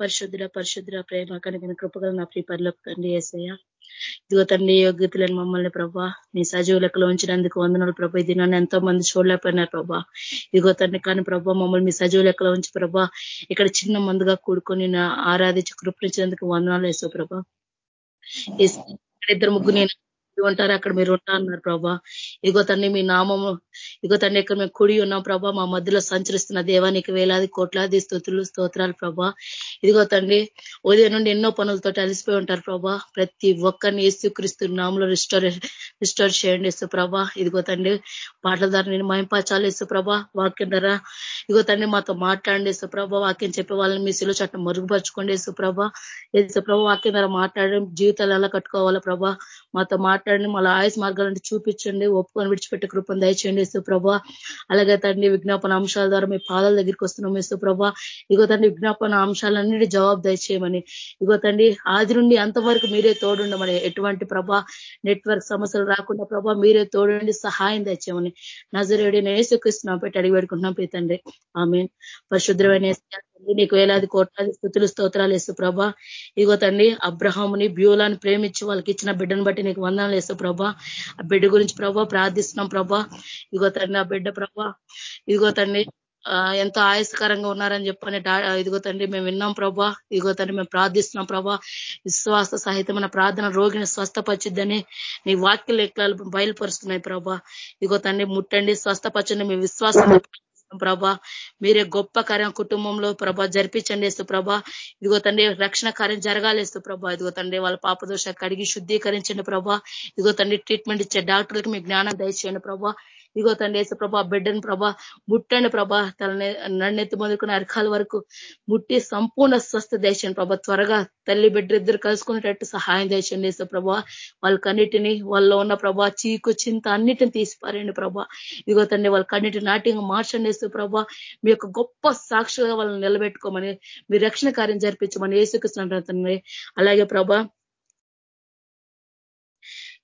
పరిశుద్ధుల పరిశుద్ధుల ప్రేమ కనుక కృపగల నా ప్రియ పరిలోకండి తండ్రి ఏసయ్య. ఇదిగో తండ్రి యోగ్యతలను మమ్మల్ని ప్రభా నీ సజీవ లెక్కలో ఉంచినందుకు వందనాలు ప్రభా. ఇది నన్ను ఎంతో మంది చూడలేకపోయినారు ప్రభా. ఇదిగో తండ్రి కానీ ప్రభా మమ్మల్ని మీ సజీవ లెక్కలో ఉంచి ప్రభా ఇక్కడ చిన్న మందుగా కూడుకొని ఆరాధించి కృపించినందుకు వందనాలు వేసావు ప్రభా. ఇద్దరు ముగ్గురు నేను ఉంటారు. అక్కడ మీరు ఉంటా అన్నారు ప్రభా. ఇదిగో తండ్రి మీ నామము ఇదిగో తండ్రి ఇక్కడ మేము కుడి ఉన్నాం ప్రభా. మా మధ్యలో సంచరిస్తున్న దేవానికి వేలాది కోట్లాది స్థుతులు స్తోత్రాలు ప్రభా. ఇదిగో తండ్రి ఉదయం నుండి ఎన్నో పనులతో అలిసిపోయి ఉంటారు ప్రభా. ప్రతి ఒక్కరిని క్రీస్తు నామంలో రిస్టోర్ రిస్టోర్ చేయండి ఇస్తు ప్రభా. ఇదిగో తండ్రి పాటల ద్వారా నేను మయంపాచాలు ఇస్తు ప్రభా. వాక్యం ధర ఇదిగో తండ్రి మాతో మాట్లాడండి ఇస్తు ప్రభా. వాక్యం చెప్పే వాళ్ళని మీ శిలో చట్టం మరుగుపరచుకోండి ఇస్తు ప్రభా. ఇస్తు ప్రభా వాక్యం ధర మాట్లాడడం జీవితాలు ఎలా కట్టుకోవాలా ప్రభా. మాతో మాట్లాడండి మళ్ళీ ఆయుస్ మార్గాలంటే చూపించండి ఒప్పుకొని విడిచిపెట్టే కృపను దయచేయండి ఇస్తు ప్రభా. అలాగే తండ్రి విజ్ఞాపన అంశాల ద్వారా మీ పాదాల దగ్గరికి వస్తున్నాం ఇస్తు ప్రభా. ఇగో తండ్రి విజ్ఞాపన అంశాలన్నిటి జవాబు దయచేయమని. ఇగో తండ్రి ఆది నుండి అంతవరకు మీరే తోడుండమని. ఎటువంటి ప్రభా నెట్వర్క్ సమస్యలు రాకుండా ప్రభా మీరే తోడుండి సహాయం దయచేయమని. నజరేడి నేసుకృష్ణ పెట్టి అడిగి పెడుకుంటున్నాం ప్రీతండి ఆమె పరిశుద్రమైన నీకు వేలాది కోట్లాది స్థుతులు స్తోత్రాలు వేస్తూ ప్రభా. ఇదిగో తండ్రి అబ్రహాముని బ్యూలాన్ని ప్రేమించి వాళ్ళకి ఇచ్చిన బిడ్డను బట్టి నీకు వందనాలు వేస్తూ ప్రభా. ఆ బిడ్డ గురించి ప్రభా ప్రార్థిస్తున్నాం ప్రభా. ఇగో తండ్రి ఆ బిడ్డ ప్రభా. ఇదిగో తండ్రి ఎంతో ఆయాసకరంగా ఉన్నారని చెప్పని ఇదిగో తండ్రి మేము విన్నాం ప్రభా. ఇదిగో తండ్రి మేము ప్రార్థిస్తున్నాం ప్రభా. విశ్వాస సహితమైన ప్రార్థన రోగిని స్వస్థపరిచిద్దని నీ వాక్య లెక్కలు బయలుపరుస్తున్నాయి ప్రభా. ఇదిగో తండ్రి ముట్టండి స్వస్థపరచండి మీ విశ్వాసం ప్రభా. మీరే గొప్ప కార్యం కుటుంబంలో ప్రభా జరిపించండి వేస్తూ ప్రభా. ఇదిగో తండ్రి రక్షణ కార్యం జరగాలేస్తూ ప్రభా. ఇదిగో తండ్రి వాళ్ళ పాపదోష కడిగి శుద్ధీకరించండి ప్రభా. ఇదిగో తండ్రి ట్రీట్మెంట్ ఇచ్చే డాక్టర్లకు మీ జ్ఞానం దయచేయండి ప్రభా. ఇగో తండ్రి వేసే ప్రభా బిడ్డను ప్రభా ముట్టండి ప్రభా తన నన్నెత్తి మొదలుకున్న అరకాల వరకు ముట్టి సంపూర్ణ స్వస్థ దేశం ప్రభా. త్వరగా తల్లి బిడ్డ ఇద్దరు కలుసుకునేటట్టు సహాయం దేశం వేసే ప్రభా. వాళ్ళకన్నిటిని వాళ్ళలో ఉన్న ప్రభా చీకు చింత అన్నిటిని తీసిపారండి ప్రభా. ఇదిగో తండ్రి వాళ్ళకన్నిటి నాట్యంగా మార్చండి వేసే ప్రభా. మీ యొక్క గొప్ప సాక్షిగా వాళ్ళని నిలబెట్టుకోమని మీ రక్షణ కార్యం జరిపించమని ఏసుకృష్ణ తండ్రి. అలాగే ప్రభా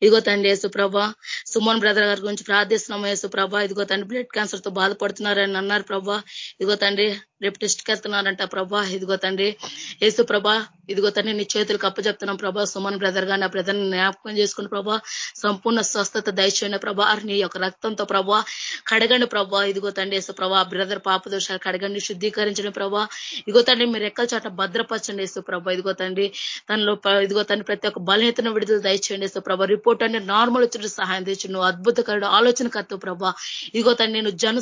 ఇదిగో తండ్రి యేసుప్రభ సుమన్ బ్రదర్ గారి గురించి ప్రార్థిస్తున్నాం యేసుప్రభ ఇదిగో తండ్రి బ్లడ్ క్యాన్సర్తో బాధపడుతున్నారని అన్నారు ప్రభా. ఇదిగో తండ్రి రేపు టెస్ట్కి వెళ్తున్నారంట ప్రభా. ఇదిగో తండ్రి యేసు ప్రభా ఇదిగో తండ్రి నీ చేతులకు అప్పచెప్తున్నాం ప్రభా. సుమన్ బ్రదర్గా నా బ్రదర్ జ్ఞాపకం చేసుకుని ప్రభా సంపూర్ణ స్వస్థత దయచేయండి ప్రభా. నీ యొక్క రక్తంతో ప్రభా కడగండి ప్రభా. ఇదిగో తండ్రి యేసు ప్రభా బ్రదర్ పాప దోషాలు కడగండి శుద్ధీకరించండి ప్రభా. ఇదిగో తండ్రి మీరు ఎక్కల చోట భద్రపరచండి యేసు ప్రభా. ఇదిగో తండ్రి తనలో ఇదిగో తండ్రి ప్రతి ఒక్క బలహీతను విడుదల దయచేయండి యేసు ప్రభా. రిపోర్ట్ రిపోర్ట్ నార్మల్ వచ్చిన సహాయం తెచ్చు నువ్వు అద్భుతకరుడు ఆలోచనకర్త ప్రభా. ఇదిగో తను నేను జన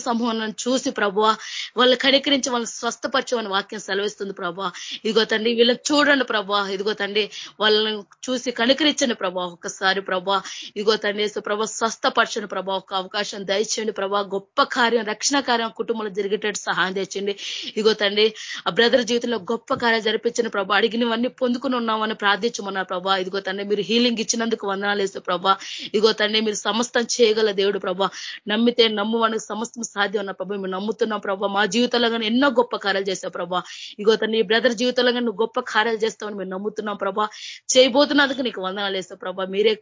చూసి ప్రభా వాళ్ళు కనికరించి వాళ్ళని స్వస్థపరచమని వాక్యం సెలవిస్తుంది ప్రభా. ఇదిగో తండ్రి వీళ్ళని చూడండి ప్రభా. ఇదిగో తండ్రి వాళ్ళని చూసి కనికరించండి ప్రభా ఒక్కసారి ప్రభా. ఇదిగో తండ్రి ప్రభా స్వస్థపరచండి ప్రభా. ఒక అవకాశం దయచేయండి ప్రభా. గొప్ప కార్యం రక్షణ కార్యం కుటుంబంలో జరిగేటట్టు సహాయం తెచ్చండి ఇదిగో తండ్రి ఆ బ్రదర్ జీవితంలో గొప్ప కార్యం జరిపించిన ప్రభా. అడిగినవన్నీ పొందుకుని ఉన్నామని ప్రార్థించమన్నారు ప్రభా. ఇదిగో తండ్రి మీరు హీలింగ్ ఇచ్చినందుకు వందనాలు ప్రభా. ఇగో తండ్రి మీరు సమస్తం చేయగల దేవుడు ప్రభా. నమ్మితే నమ్మువానికి సమస్తం సాధ్యం ఉన్న ప్రభా. మేము నమ్ముతున్నాం ప్రభా. మా జీవితంలో కానీ ఎన్నో గొప్ప కార్యాలు చేస్తావు ప్రభా. ఇగో తండ్రి బ్రదర్ జీవితంలో కానీ నువ్వు గొప్ప కార్యాలు చేస్తావని మేము నమ్ముతున్నాం ప్రభా. చేయబోతున్నందుకు నీకు వందనాలు వేస్తావు ప్రభా. మీరే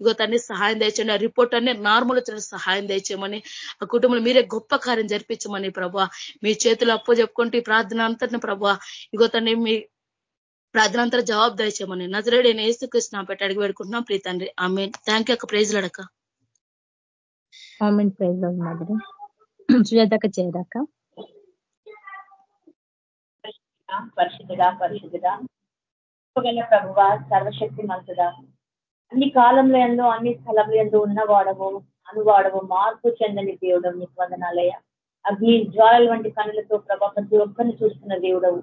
ఇగో తండ్రి సహాయం దయచేయండి. ఆ రిపోర్ట్ అన్ని నార్మల్ వచ్చిన సహాయం దయచేయమని ఆ కుటుంబంలో మీరే గొప్ప కార్యం జరిపించమని ప్రభా. మీ చేతులు అప్పు చెప్పుకుంటే ప్రార్థన అంతటిని ప్రభా. ఇగో తండ్రి మీ ప్రార్థనంతర జవాబు దయచేయమని నజరేడు నేను ఏసుకృష్ణ పెట్టి అడిగి పెడుకుంటున్నాం ప్రీతండ్రి ఆమె థ్యాంక్ యూ ప్రైజ్ లడక ఆమెన్. ప్రైజ్ మాదిరి సుజాతక చేయదాక పరిశుద్ధుడా పరిశుద్ధుడా ప్రభువ సర్వశక్తి మంతుడా. అన్ని కాలంలో ఎందు అన్ని స్థలంలో ఎందు ఉన్నవాడము అనువాడము మార్పు చెందని దేవుడు నీకు వందనాలయ అగ్ని జ్వాలల వంటి కనులతో ప్రభా ప్రతి ఒక్కరిని చూస్తున్న దేవుడవు.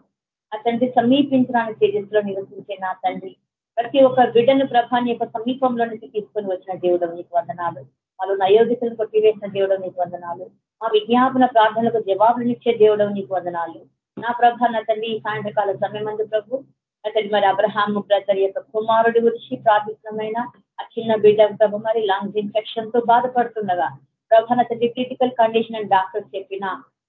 ఆ తండ్రి సమీపించడానికి తేజస్సులో నివసించే నా తండ్రి. ప్రతి ఒక్క బిడ్డను ప్రభాని యొక్క సమీపంలో నుంచి తీసుకొని వచ్చిన దేవుడు నీకు వందనాలు. వాళ్ళు నయోగితులను కొట్టివేసిన దేవుడు నీకు వందనాలు. మా విజ్ఞాపన ప్రార్థనలకు జవాబునిచ్చే దేవుడు నీకు వందనాలు. నా ప్రభ నా తండ్రి ఈ సాయంత్రకాల సమయమందు ప్రభు అతడి మరి అబ్రహాము బ్రదర్ యొక్క కుమారుడి గురించి ప్రార్థితమైన ఆ చిన్న బిడ్డ ప్రభు మరి లంగ్స్ ఇన్ఫెక్షన్తో బాధపడుతుండగా ప్రభాన తండ్రి క్రిటికల్ కండిషన్ అని డాక్టర్స్ చెప్పిన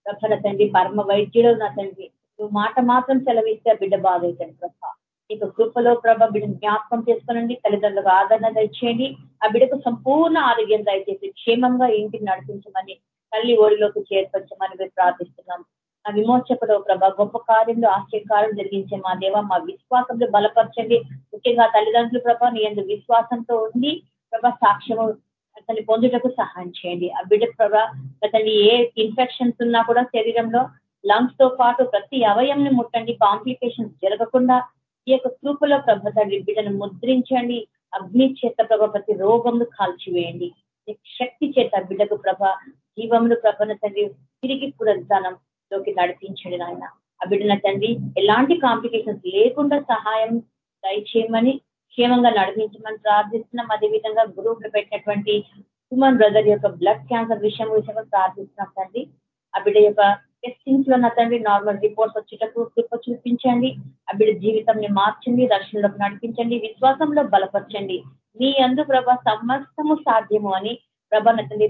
ప్రభన తండ్రి పరమ వైద్యుడు నా తండ్రి నువ్వు మాట మాత్రం సెలవిస్తే ఆ బిడ్డ బాగైతాడు ప్రభ. నీకు కృపలో ప్రభ బిడ్డను జ్ఞాపకం చేసుకోనండి తల్లిదండ్రులకు ఆదరణ దయచేయండి. ఆ బిడ్డకు సంపూర్ణ ఆరోగ్యం దయచేసి క్షేమంగా ఇంటిని నడిపించమని తల్లి ఓడిలోకి చేర్పరచమని మేము ప్రార్థిస్తున్నాం. ఆ విమోచకుడు ప్రభ గొప్ప కార్యంలో ఆశ్చర్యకారం జరిగించే మా దేవ మా విశ్వాసంలో బలపరచండి. ముఖ్యంగా తల్లిదండ్రులు ప్రభ నీ ఎందుకు విశ్వాసంతో ఉండి ప్రభ సాక్ష్యము అతన్ని పొందుటకు సహాయం చేయండి. ఆ బిడ్డ ప్రభ అతన్ని ఏ ఇన్ఫెక్షన్స్ ఉన్నా కూడా శరీరంలో లంగ్స్తో పాటు ప్రతి అవయంని ముట్టండి. కాంప్లికేషన్స్ జరగకుండా ఈ యొక్క కృపలో ప్రభ తండ్రి బిడ్డను ముద్రించండి. అగ్ని చేత ప్రభ ప్రతి రోగంను కాల్చివేయండి. శక్తి చేత బిడ్డకు ప్రభ జీవములు ప్రభన తండ్రి తిరిగి పునరుద్ధానంలోకి నడిపించండి నాయన. ఆ బిడ్డన తండ్రి ఎలాంటి కాంప్లికేషన్స్ లేకుండా సహాయం దయచేయమని క్షేమంగా నడిపించమని ప్రార్థిస్తున్నాం. అదేవిధంగా గ్రూప్లో పెట్టినటువంటి హ్యూమన్ బ్రదర్ యొక్క బ్లడ్ క్యాన్సర్ విషయం విషయంలో ప్రార్థిస్తున్నాం తండ్రి. ఆ బిడ్డ యొక్క టెస్టింగ్స్లో నా తండ్రి నార్మల్ రిపోర్ట్స్ వచ్చేటట్టు కృప చూపించండి. ఆ బిడ్డ జీవితంని మార్చండి రక్షణలోకి నడిపించండి విశ్వాసంలో బలపరచండి. మీ అందు ప్రభ సమస్తము సాధ్యము అని ప్రభ తండ్రి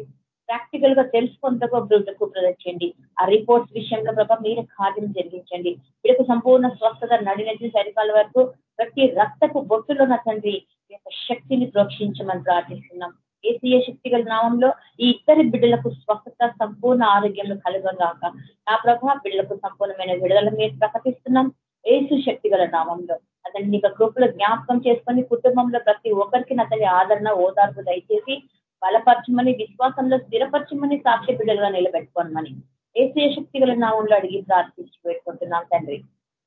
ప్రాక్టికల్గా తెలుసుకుంటూ బిడ్డకు ప్రదర్శించండి ఆ రిపోర్ట్స్ విషయంలో ప్రభ మీరు కార్యం జరిగించండి. వీళ్ళకు సంపూర్ణ స్వస్థత నడినది సరికాల వరకు ప్రతి రక్తపు బొట్టులో నా తండ్రి యొక్క శక్తిని ప్రోక్షించమని ప్రార్థిస్తున్నాం. ఏసీయ శక్తి గల నామంలో ఈ ఇద్దరి బిడ్డలకు స్వస్థత సంపూర్ణ ఆరోగ్యంలో కలుగగాక నా ప్రభా బిడ్డలకు సంపూర్ణమైన విడుదల మీరు ప్రకటిస్తున్నాం. ఏసు శక్తి గల నామంలో. అతన్ని నీకు కృపలో జ్ఞాపకం చేసుకొని కుటుంబంలో ప్రతి ఒక్కరికి అతని ఆదరణ ఓదార్పు దయచేసి బలపరచమని విశ్వాసంలో స్థిరపరచమని సాక్షి బిడ్డలుగా నిలబెట్టుకోనమని. ఏసీయ శక్తి గల నామంలో అడిగి ప్రార్థించి పెట్టుకుంటున్నాం తండ్రి.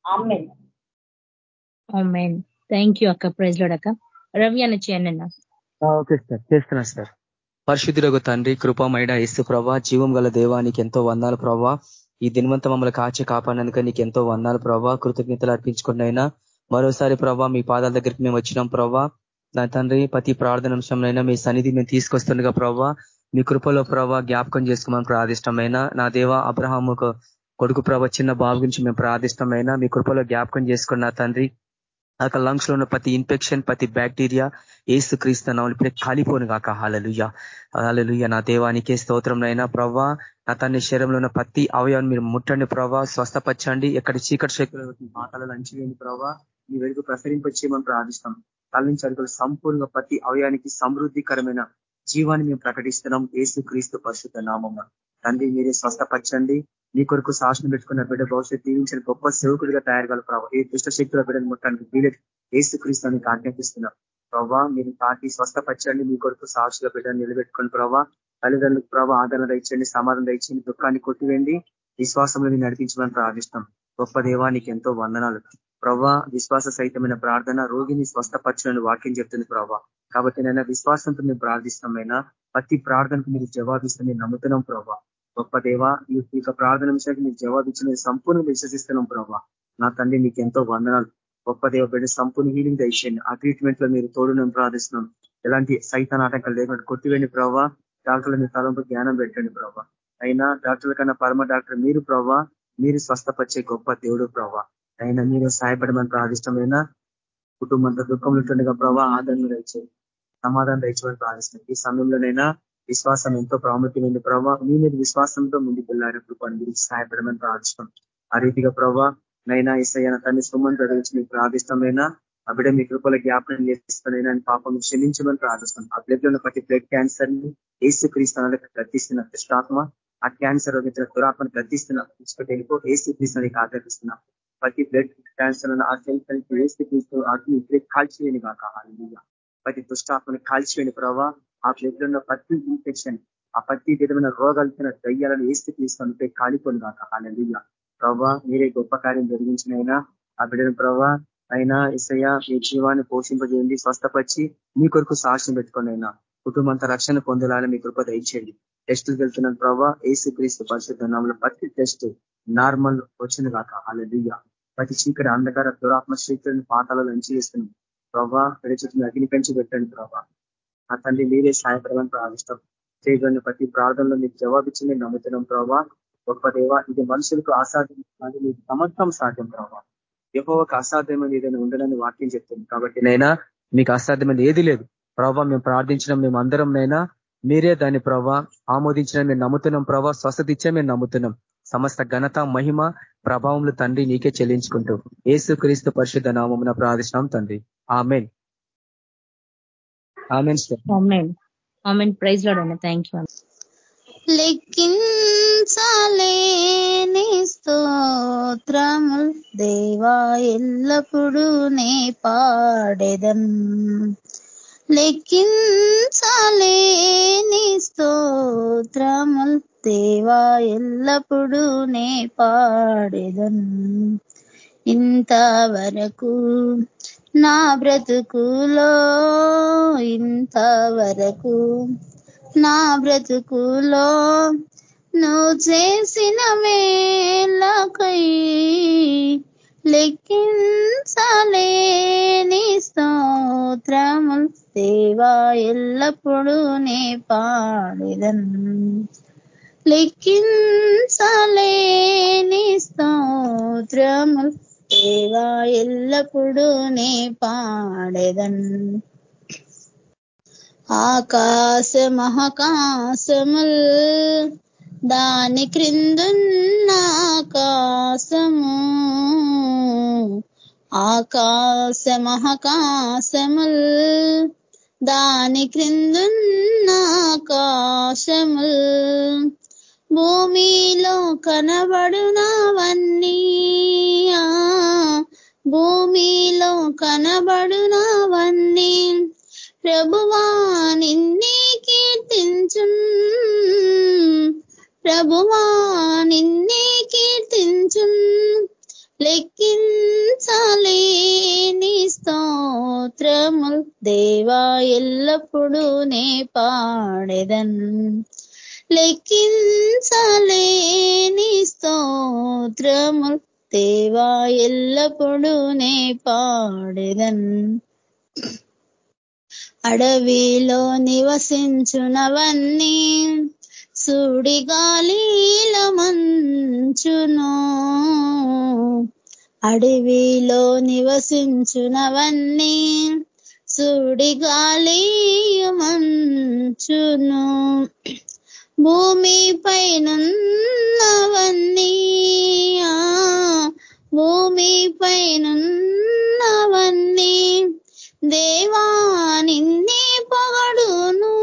ఆమెన్. థ్యాంక్ యూ అక్క. ప్రైజ్ లోడక్క రవి అని చేయనన్నా ఓకే సార్. చేస్తున్నా సార్. పరిశుద్ధులకు తండ్రి కృపమైన ఇసు ప్రభా జీవం గల దేవానికి ఎంతో వందాలు ప్రభా. ఈ దినవంత మమ్మల్ని కాచి కాపాడినందుక నీకు ఎంతో వందాలు ప్రభా. కృతజ్ఞతలు అర్పించుకున్నైనా మరోసారి ప్రభా మీ పాదాల దగ్గరికి మేము వచ్చినాం ప్రభా. నా తండ్రి ప్రతి ప్రార్థన అంశంలో మీ సన్నిధి మేము తీసుకొస్తుండగా ప్రభా. మీ కృపలో ప్రభా జ్ఞాపకం చేసుకోమని ప్రార్థిష్టమైన. నా దేవ అబ్రహాము కొడుకు ప్రభ చిన్న బాబు గురించి మేము ప్రాదిష్టమైన మీ కృపలో జ్ఞాపకం చేసుకున్న తండ్రి ఆ లంగ్స్లో ఉన్న ప్రతి ఇన్ఫెక్షన్ ప్రతి బ్యాక్టీరియా ఏసు క్రీస్తున్నాం ఇప్పుడే కాలిపోను కాక హాలలుయ్య హాలలుయ్య నా దేవానికే స్తోత్రంనైనా ప్రవ్వా నా తన శరీరంలో ఉన్న ప్రతి అవయవాన్ని మీరు ముట్టండి ప్రభావ స్వస్థపరచండి. ఎక్కడ చీకటి శక్తులు మాటలు లంచివేయండి ప్రభావ మీ వెలుగు ప్రసరింపచేయమని ప్రార్థిస్తాం. తల్లించి సంపూర్ణంగా ప్రతి అవయానికి సమృద్ధికరమైన జీవాన్ని మేము ప్రకటిస్తున్నాం. ఏసు క్రీస్తు పరిశుద్ధ నామమ్మ తండ్రి మీరే స్వస్థపరచండి. మీ కొరకు శాసనం పెట్టుకున్న బిడ్డ భవిష్యత్తు దీవించిన గొప్ప సేవకుడిగా తయారు కల ప్రభావ ఏ దుష్ట శక్తుల బిడ్డను ముట్టడానికి వీలెట్ ఏసు క్రీస్తుని ఆజ్ఞాపిస్తున్నాం. ప్రభావ మీరు తాకి స్వస్థపరచండి. మీ కొరకు సాక్షుల బిడ్డను నిలబెట్టుకుని ప్రభావ తల్లిదండ్రులకు ప్రభావ ఆదరణ దండి సమాధానం దండి దుఃఖాన్ని కొట్టివేండి విశ్వాసంలో నడిపించమని ప్రార్థిస్తాం. గొప్ప దేవానికి ఎంతో వందనాలు. ప్రభా విశ్వాస సహితమైన ప్రార్థన రోగిని స్వస్థపరచని వాక్యం చెప్తుంది ప్రభా. కాబట్టి నైనా విశ్వాసంతో మేము ప్రార్థిస్తామైనా ప్రతి ప్రార్థనకు మీరు జవాబిస్తాం. మేము నమ్ముతున్నాం ప్రభా. గొప్ప దేవ ఈ యొక్క ప్రార్థన విషయానికి మీకు జవాబిచ్చిన సంపూర్ణంగా విశ్వసిస్తున్నాం ప్రభావ నా తండ్రి మీకు ఎంతో వందనాలు. గొప్ప దేవ బిడ్డ సంపూర్ణ హీలింగ్ దయచేయండి. ఆ ట్రీట్మెంట్లో మీరు తోడు ప్రార్థిస్తున్నాం. ఎలాంటి సైత నాటకాలు లేకుండా కొట్టివేండి ప్రభావ డాక్టర్ల మీ తలంపు జ్ఞానం పెట్టండి ప్రభావ అయినా డాక్టర్ల కన్నా పరమ డాక్టర్ మీరు ప్రభావ మీరు స్వస్థపరిచే గొప్ప దేవుడు ప్రభావ అయినా మీరు సహాయపడమని ప్రార్థిష్టమైనా కుటుంబంతో దుఃఖంలో ఉంటుండగా ప్రభావ ఆదరణ దయచేయండి. సమాధానం దయచేయమని ప్రార్థిస్తున్నాం. ఈ సమయంలోనైనా విశ్వాసం ఎంతో ప్రాముఖ్యమైన ప్రభావ మీ మీద విశ్వాసంతో ముందుకు వెళ్ళారు కృపను గురించి సహాయపడమని ప్రార్థిస్తాం ఆ రీతిగా ప్రభావ నైనా ఇసయ్యన తన్ని సుమన్ గురించి మీకు ప్రార్థిస్తామైనా అప్పుడే మీ కృపల జ్ఞాపనం చేస్తానైనా అని పాపం క్షమించమని ప్రార్థిస్తాం ఆ బ్లడ్లో ప్రతి బ్లడ్ క్యాన్సర్ని ఏసు క్రీస్తున్నకి ప్రతిస్తున్న కృష్ణాత్మ ఆ క్యాన్సర్ రోగించిన దురాత్మను ప్రతిస్తున్న వెళ్ళిపో ఏసు క్రీస్తునికి ఆగ్రహిస్తున్నా ప్రతి బ్లడ్ క్యాన్సర్ ఆ సెల్ ఏసు క్రీస్తు అగ్ని ఇప్పుడే కాల్చివేని కాక ప్రతి దుష్టాత్మని కాల్చివేని ప్రభావ ఆ బ్లడ్ ఉన్న ప్రతి ఇన్ఫెక్షన్ ఆ ప్రతి విధమైన రోగాలు దయ్యాలను ఏసు తీసుకుంటే కాలిపోను కాక అలా ప్రభా మీరే గొప్ప కార్యం జరిగించినైనా ఆ బిడ్డను ప్రభా అయినా ఇసయ మీ జీవాన్ని పోషింపజేయండి స్వస్థపరిచి మీ కొరకు సాక్ష్యం పెట్టుకోండి అయినా కుటుంబంత రక్షణ పొందాలని మీ కృప దయచేయండి. టెస్టులు వెళ్తున్నాను ప్రభావ ఏసు క్రీస్తు పరిశుద్ధ నామంలో ప్రతి టెస్ట్ నార్మల్ వచ్చింది కాక అలా ప్రతి చీకటి అంధకార దురాత్మ శక్తులను పాతాలలో నుంచి చేస్తున్నాం ప్రభా చుట్టూ అగ్ని పెంచి పెట్టండి ప్రభా. ఆ తండ్రి మీరే సాయపడమని ప్రార్థిస్తాం. చేయగలిగిన ప్రతి ప్రార్థనలో మీకు జవాబిచ్చి మేము నమ్ముతున్నాం ప్రభావ గొప్ప దేవ ఇది మనుషులకు అసాధ్యం కానీ మీకు సమర్థం సాధ్యం ప్రభావ ఒక అసాధ్యమైన ఏదైనా ఉండడని వాక్యం చెప్తుంది. కాబట్టి నైనా మీకు అసాధ్యమైన ఏది లేదు. ప్రభావ మేము ప్రార్థించడం మేము అందరం నైనా మీరే దాన్ని ప్రభా ఆమోదించిన మేము నమ్ముతున్నాం ప్రభావ స్వస్థత ఇచ్చే మేము నమ్ముతున్నాం. సమస్త ఘనత మహిమ ప్రభావంలో తండ్రి నీకే చెల్లించుకుంటూ. ఏసు క్రీస్తు పరిశుద్ధ నామమున ప్రార్థిస్తున్నాం తండ్రి. ఆమెన్. ప్రైజ్లో థ్యాంక్ యూ లెక్కించలేని స్తోత్రముల్ దేవా ఎల్లప్పుడూ నే పాడెదన్ లెక్కించలేని స్తోత్రముల్ దేవా ఎల్లప్పుడూ నే పాడెదన్ ఇంతవరకు నా బ్రతుకులో ఇంతవరకు నా బ్రతుకులో నువ్వు చేసిన మేలకై లెక్కించలేని స్తోత్రముల్ దేవా ఎల్లప్పుడూ నే పాడేదన్. లెక్కించలేని స్తోత్రముల్ దేవా ఎల్లప్పుడూ నే పాడేదన్. ఆకాశ మహాకాశముల్ దాని క్రిందున్న ఆకాశము. ఆకాశ మహాకాశముల్ దాని క్రిందున్న ఆకాశముల్. భూమిలో కనబడునవన్నీ భూమిలో కనబడునవన్నీ. ప్రభువా నిన్నే కీర్తించున్ ప్రభువా నిన్నే కీర్తించున్ లెక్కించలేని స్తోత్రముల్ దేవా ఎల్లప్పుడూ నే పాడెదన్. లెక్కించలేని స్తోత్రముల్ దేవా ఎల్లప్పుడూ నే పాడెదన్ అడవిలో నివసించునవన్నీ సుడిగాలిల మంచును అడవిలో నివసించునవన్నీ సుడిగాలి మంచును భూమి పైనవన్నీ భూమి పైనవన్నీ దేవా నిన్నే పొగడును.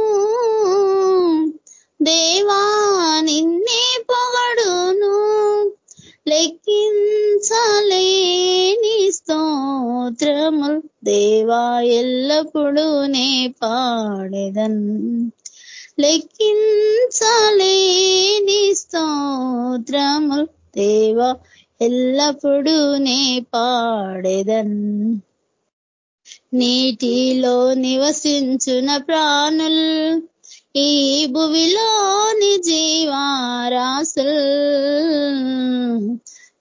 దేవా నిన్నే పొగడును. లెక్కించలేని స్తోత్రములు దేవా ఎల్లప్పుడూ నే పాడెదన్. లెక్కించలేని స్తోత్రము దేవా ఎల్లప్పుడూ నే పాడేదన్. నీటిలో నివసించున ప్రాణుల్ ఈ భువిలోని జీవారాసుల్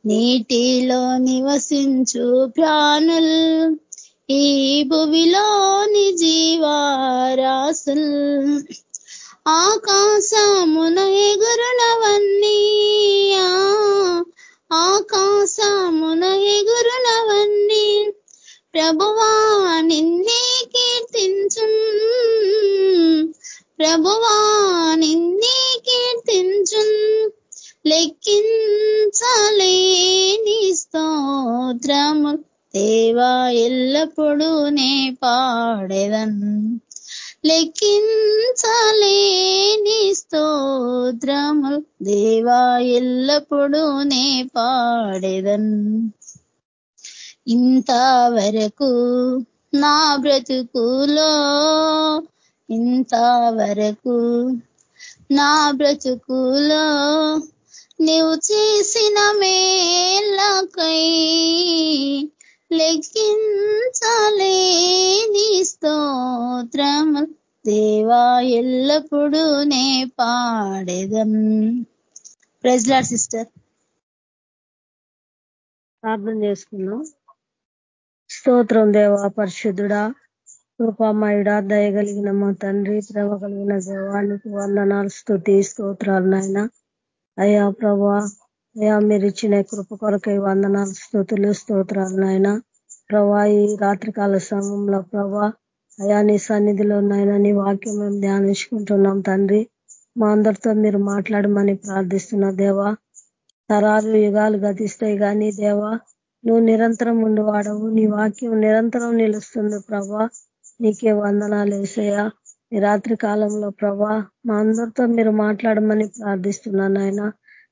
నీటిలో నివసించు ప్రాణుల్ ఈ భువిలోని జీవారాసుల్ ఆకాశమున ఎగురునవన్నీ ఆకాశమున ఎగురునవన్నీ ప్రభువా నిన్నే కీర్తించు. ప్రభువా నిన్నే కీర్తించు. లెక్కించలేని స్తోత్రము. దేవా ఎల్లప్పుడూ నే పాడేదన్. లెక్కించలేని స్తోత్రము దేవా ఎల్లప్పుడూ నే పాడేదన్. ఇంతవరకు నా బ్రతుకులో ఇంతవరకు నా బ్రతుకులో నీవు చేసిన మేళ్ళకై లెక్కించలేని స్తోత్రము. దేవా ఎల్లప్పుడూ నే పాడేదం. ప్రెజ్లాడ్ సిస్టర్ ప్రార్థన చేసుకున్నాం స్తోత్రం దేవా పరిశుద్ధుడా కృపామయుడా దయగలిగిన మా తండ్రి ప్రేమ కలిగిన దేవానికి వందనాలు స్థుతి స్తోత్రాలు నాయన. అయ్యా ప్రభా అయ్యా మీరు ఇచ్చిన కృప కొరకై వందనాలు స్థుతులు స్తోత్రాలు నాయన. ప్రభా ఈ రాత్రికాల సమయంలో ప్రభా అయా నీ సన్నిధిలో నాయన నీ వాక్యం మేము ధ్యానించుకుంటున్నాం తండ్రి. మా అందరితో మీరు మాట్లాడమని ప్రార్థిస్తున్న దేవా. తరాలు యుగాలు గతిస్తాయి కానీ దేవా నువ్వు నిరంతరం ఉండవాడవు నీ వాక్యం నిరంతరం నిలుస్తుంది ప్రభా. నీకే వందనాలు వేసయ్యా ఈ రాత్రి కాలంలో ప్రభా మా అందరితో మీరు మాట్లాడమని ప్రార్థిస్తున్నాను ఆయన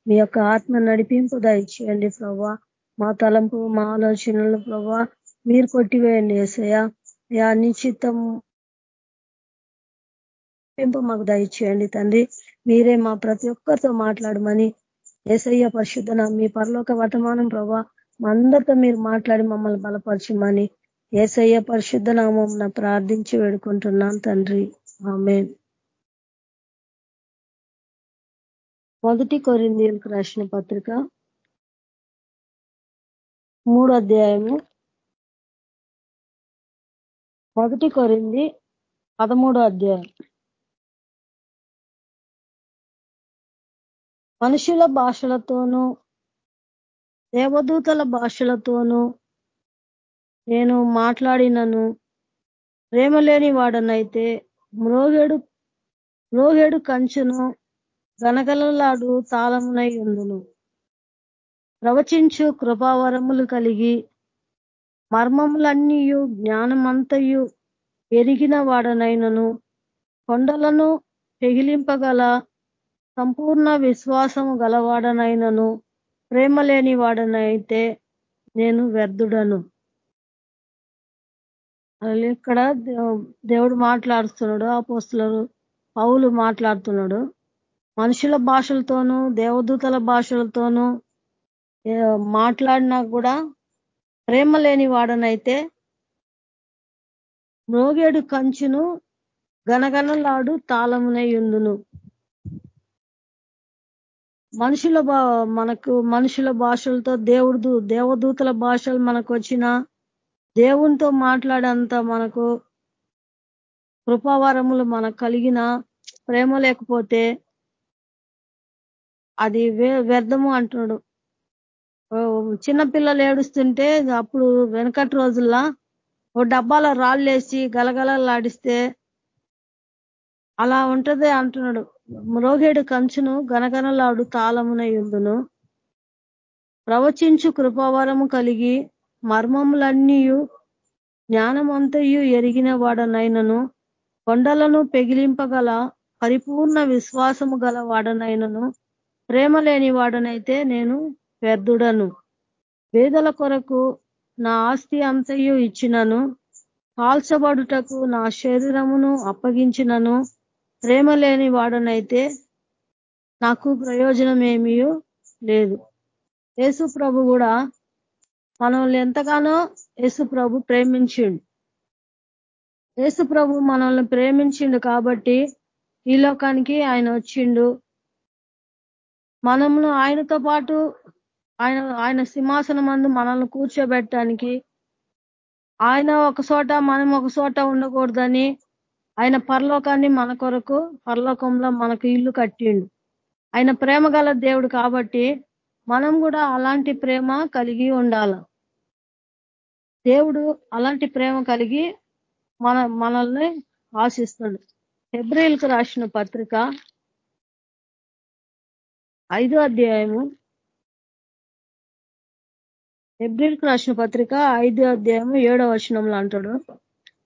మీ యొక్క ఆత్మ నడిపింపు దయచేయండి ప్రభా. మా తలంపు మా ఆలోచనలు ప్రభా మీరు కొట్టివేయండి ఏసయ్యా. యా నిశ్చితం పెంపు మాకు దయచేయండి తండ్రి. మీరే మా ప్రతి ఒక్కరితో మాట్లాడమని ఏసయ్య పరిశుద్ధన మీ పరలోక వర్తమానం ప్రభా మా అందరితో మీరు మాట్లాడి మమ్మల్ని బలపరచమని ఏసయ్య పరిశుద్ధ నామం ప్రార్థించి వేడుకుంటున్నాం తండ్రి. ఆమె మొదటి కొరిందీలకు రాసిన పత్రిక మూడు అధ్యాయము. మొదటి కొరింది పదమూడో అధ్యాయం. మనుషుల భాషలతోనూ దేవదూతల భాషలతోనూ నేను మాట్లాడినను. ప్రేమ లేని వాడనైతే మ్రోగేడు మ్రోగేడు కంచును గనగలలాడు తాళమునై ఉందును ప్రవచించు కృపావరములు కలిగి మర్మములన్నీయు జ్ఞానమంతయు ఎరిగిన వాడనైనను. కొండలను పెగిలింపగల సంపూర్ణ విశ్వాసము గలవాడనైనను. ప్రేమ లేని వాడనైతే నేను వ్యర్థుడను. ఇక్కడ దేవుడు మాట్లాడుతున్నాడు అపోస్తులు పౌలు మాట్లాడుతున్నాడు. మనుషుల భాషలతోనూ దేవదూతల భాషలతోనూ మాట్లాడినా కూడా ప్రేమ లేని వాడనైతే మోగేడు కంచును గనగనలాడు తాళమునే ఉందును మనుషుల మనకు మనుషుల భాషలతో దేవుడు దేవదూతల భాషలు మనకు వచ్చిన దేవునితో మాట్లాడేంత మనకు కృపావరములు మనకు కలిగిన ప్రేమ లేకపోతే అది వ్యర్థము అంటున్నాడు. చిన్నపిల్లలు ఏడుస్తుంటే అప్పుడు వెనకటి రోజుల్లో ఓ డబ్బాలో రాళ్ళేసి గలగలలాడిస్తే అలా ఉంటది అంటున్నాడు. మ్రోగేడు కంచును గనగనలాడు తాళమున ఉందును ప్రవచించు కృపావరము కలిగి మర్మములన్నీయు జ్ఞానమంతయు ఎరిగిన వాడనైనను. కొండలను పెగిలింపగల పరిపూర్ణ విశ్వాసము గల వాడనైనను. ప్రేమ లేని వాడనైతే నేను వ్యర్థుడను. వేదల కొరకు నా ఆస్తి అంతయు ఇచ్చినను. కాల్చబడుటకు నా శరీరమును అప్పగించినను. ప్రేమ లేని వాడనైతే నాకు ప్రయోజనం ఏమీ లేదు. యేసు ప్రభు కూడా మనల్ని ఎంతగానో యేసు ప్రభు ప్రేమించిండు. యేసు ప్రభు మనల్ని ప్రేమించిండు కాబట్టి ఈ లోకానికి ఆయన వచ్చిండు. మనమును ఆయనతో పాటు ఆయన ఆయన సింహాసనం మందు మనల్ని కూర్చోబెట్టడానికి ఆయన ఒక చోట మనం ఒక చోట ఉండకూడదని ఆయన పరలోకాన్ని మన కొరకు పరలోకంలో మనకు ఇల్లు కట్టిండు. ఆయన ప్రేమ గల దేవుడు కాబట్టి మనం కూడా అలాంటి ప్రేమ కలిగి ఉండాల. దేవుడు అలాంటి ప్రేమ కలిగి మన మనల్ని ఆశిస్తాడు. ఫిబ్రిల్కి రాసిన పత్రిక ఐదో అధ్యాయము. ఎబ్రిల్కు రాసిన పత్రిక ఐదో అధ్యాయము ఏడో వచనంలో అంటాడు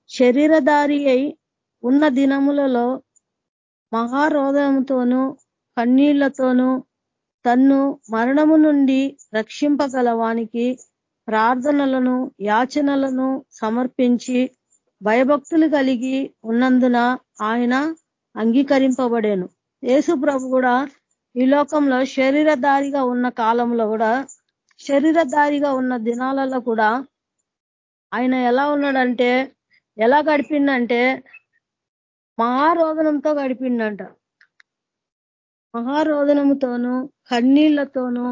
శరీరధారి అయి ఉన్న దినములలో మహారోధంతోనూ కన్నీళ్ళతోనూ తన్ను మరణము నుండి రక్షింపగలవానికి ప్రార్థనలను యాచనలను సమర్పించి భయభక్తులు కలిగి ఉన్నందున ఆయన అంగీకరింపబడేను. యేసు ప్రభు కూడా ఈ లోకంలో శరీరధారిగా ఉన్న కాలంలో కూడా శరీరధారిగా ఉన్న దినాలలో కూడా ఆయన ఎలా ఉన్నాడంటే ఎలా గడిపిండంటే మహారోదనంతో గడిపిండంట. మహారోదనముతోనూ కన్నీళ్ళతోనూ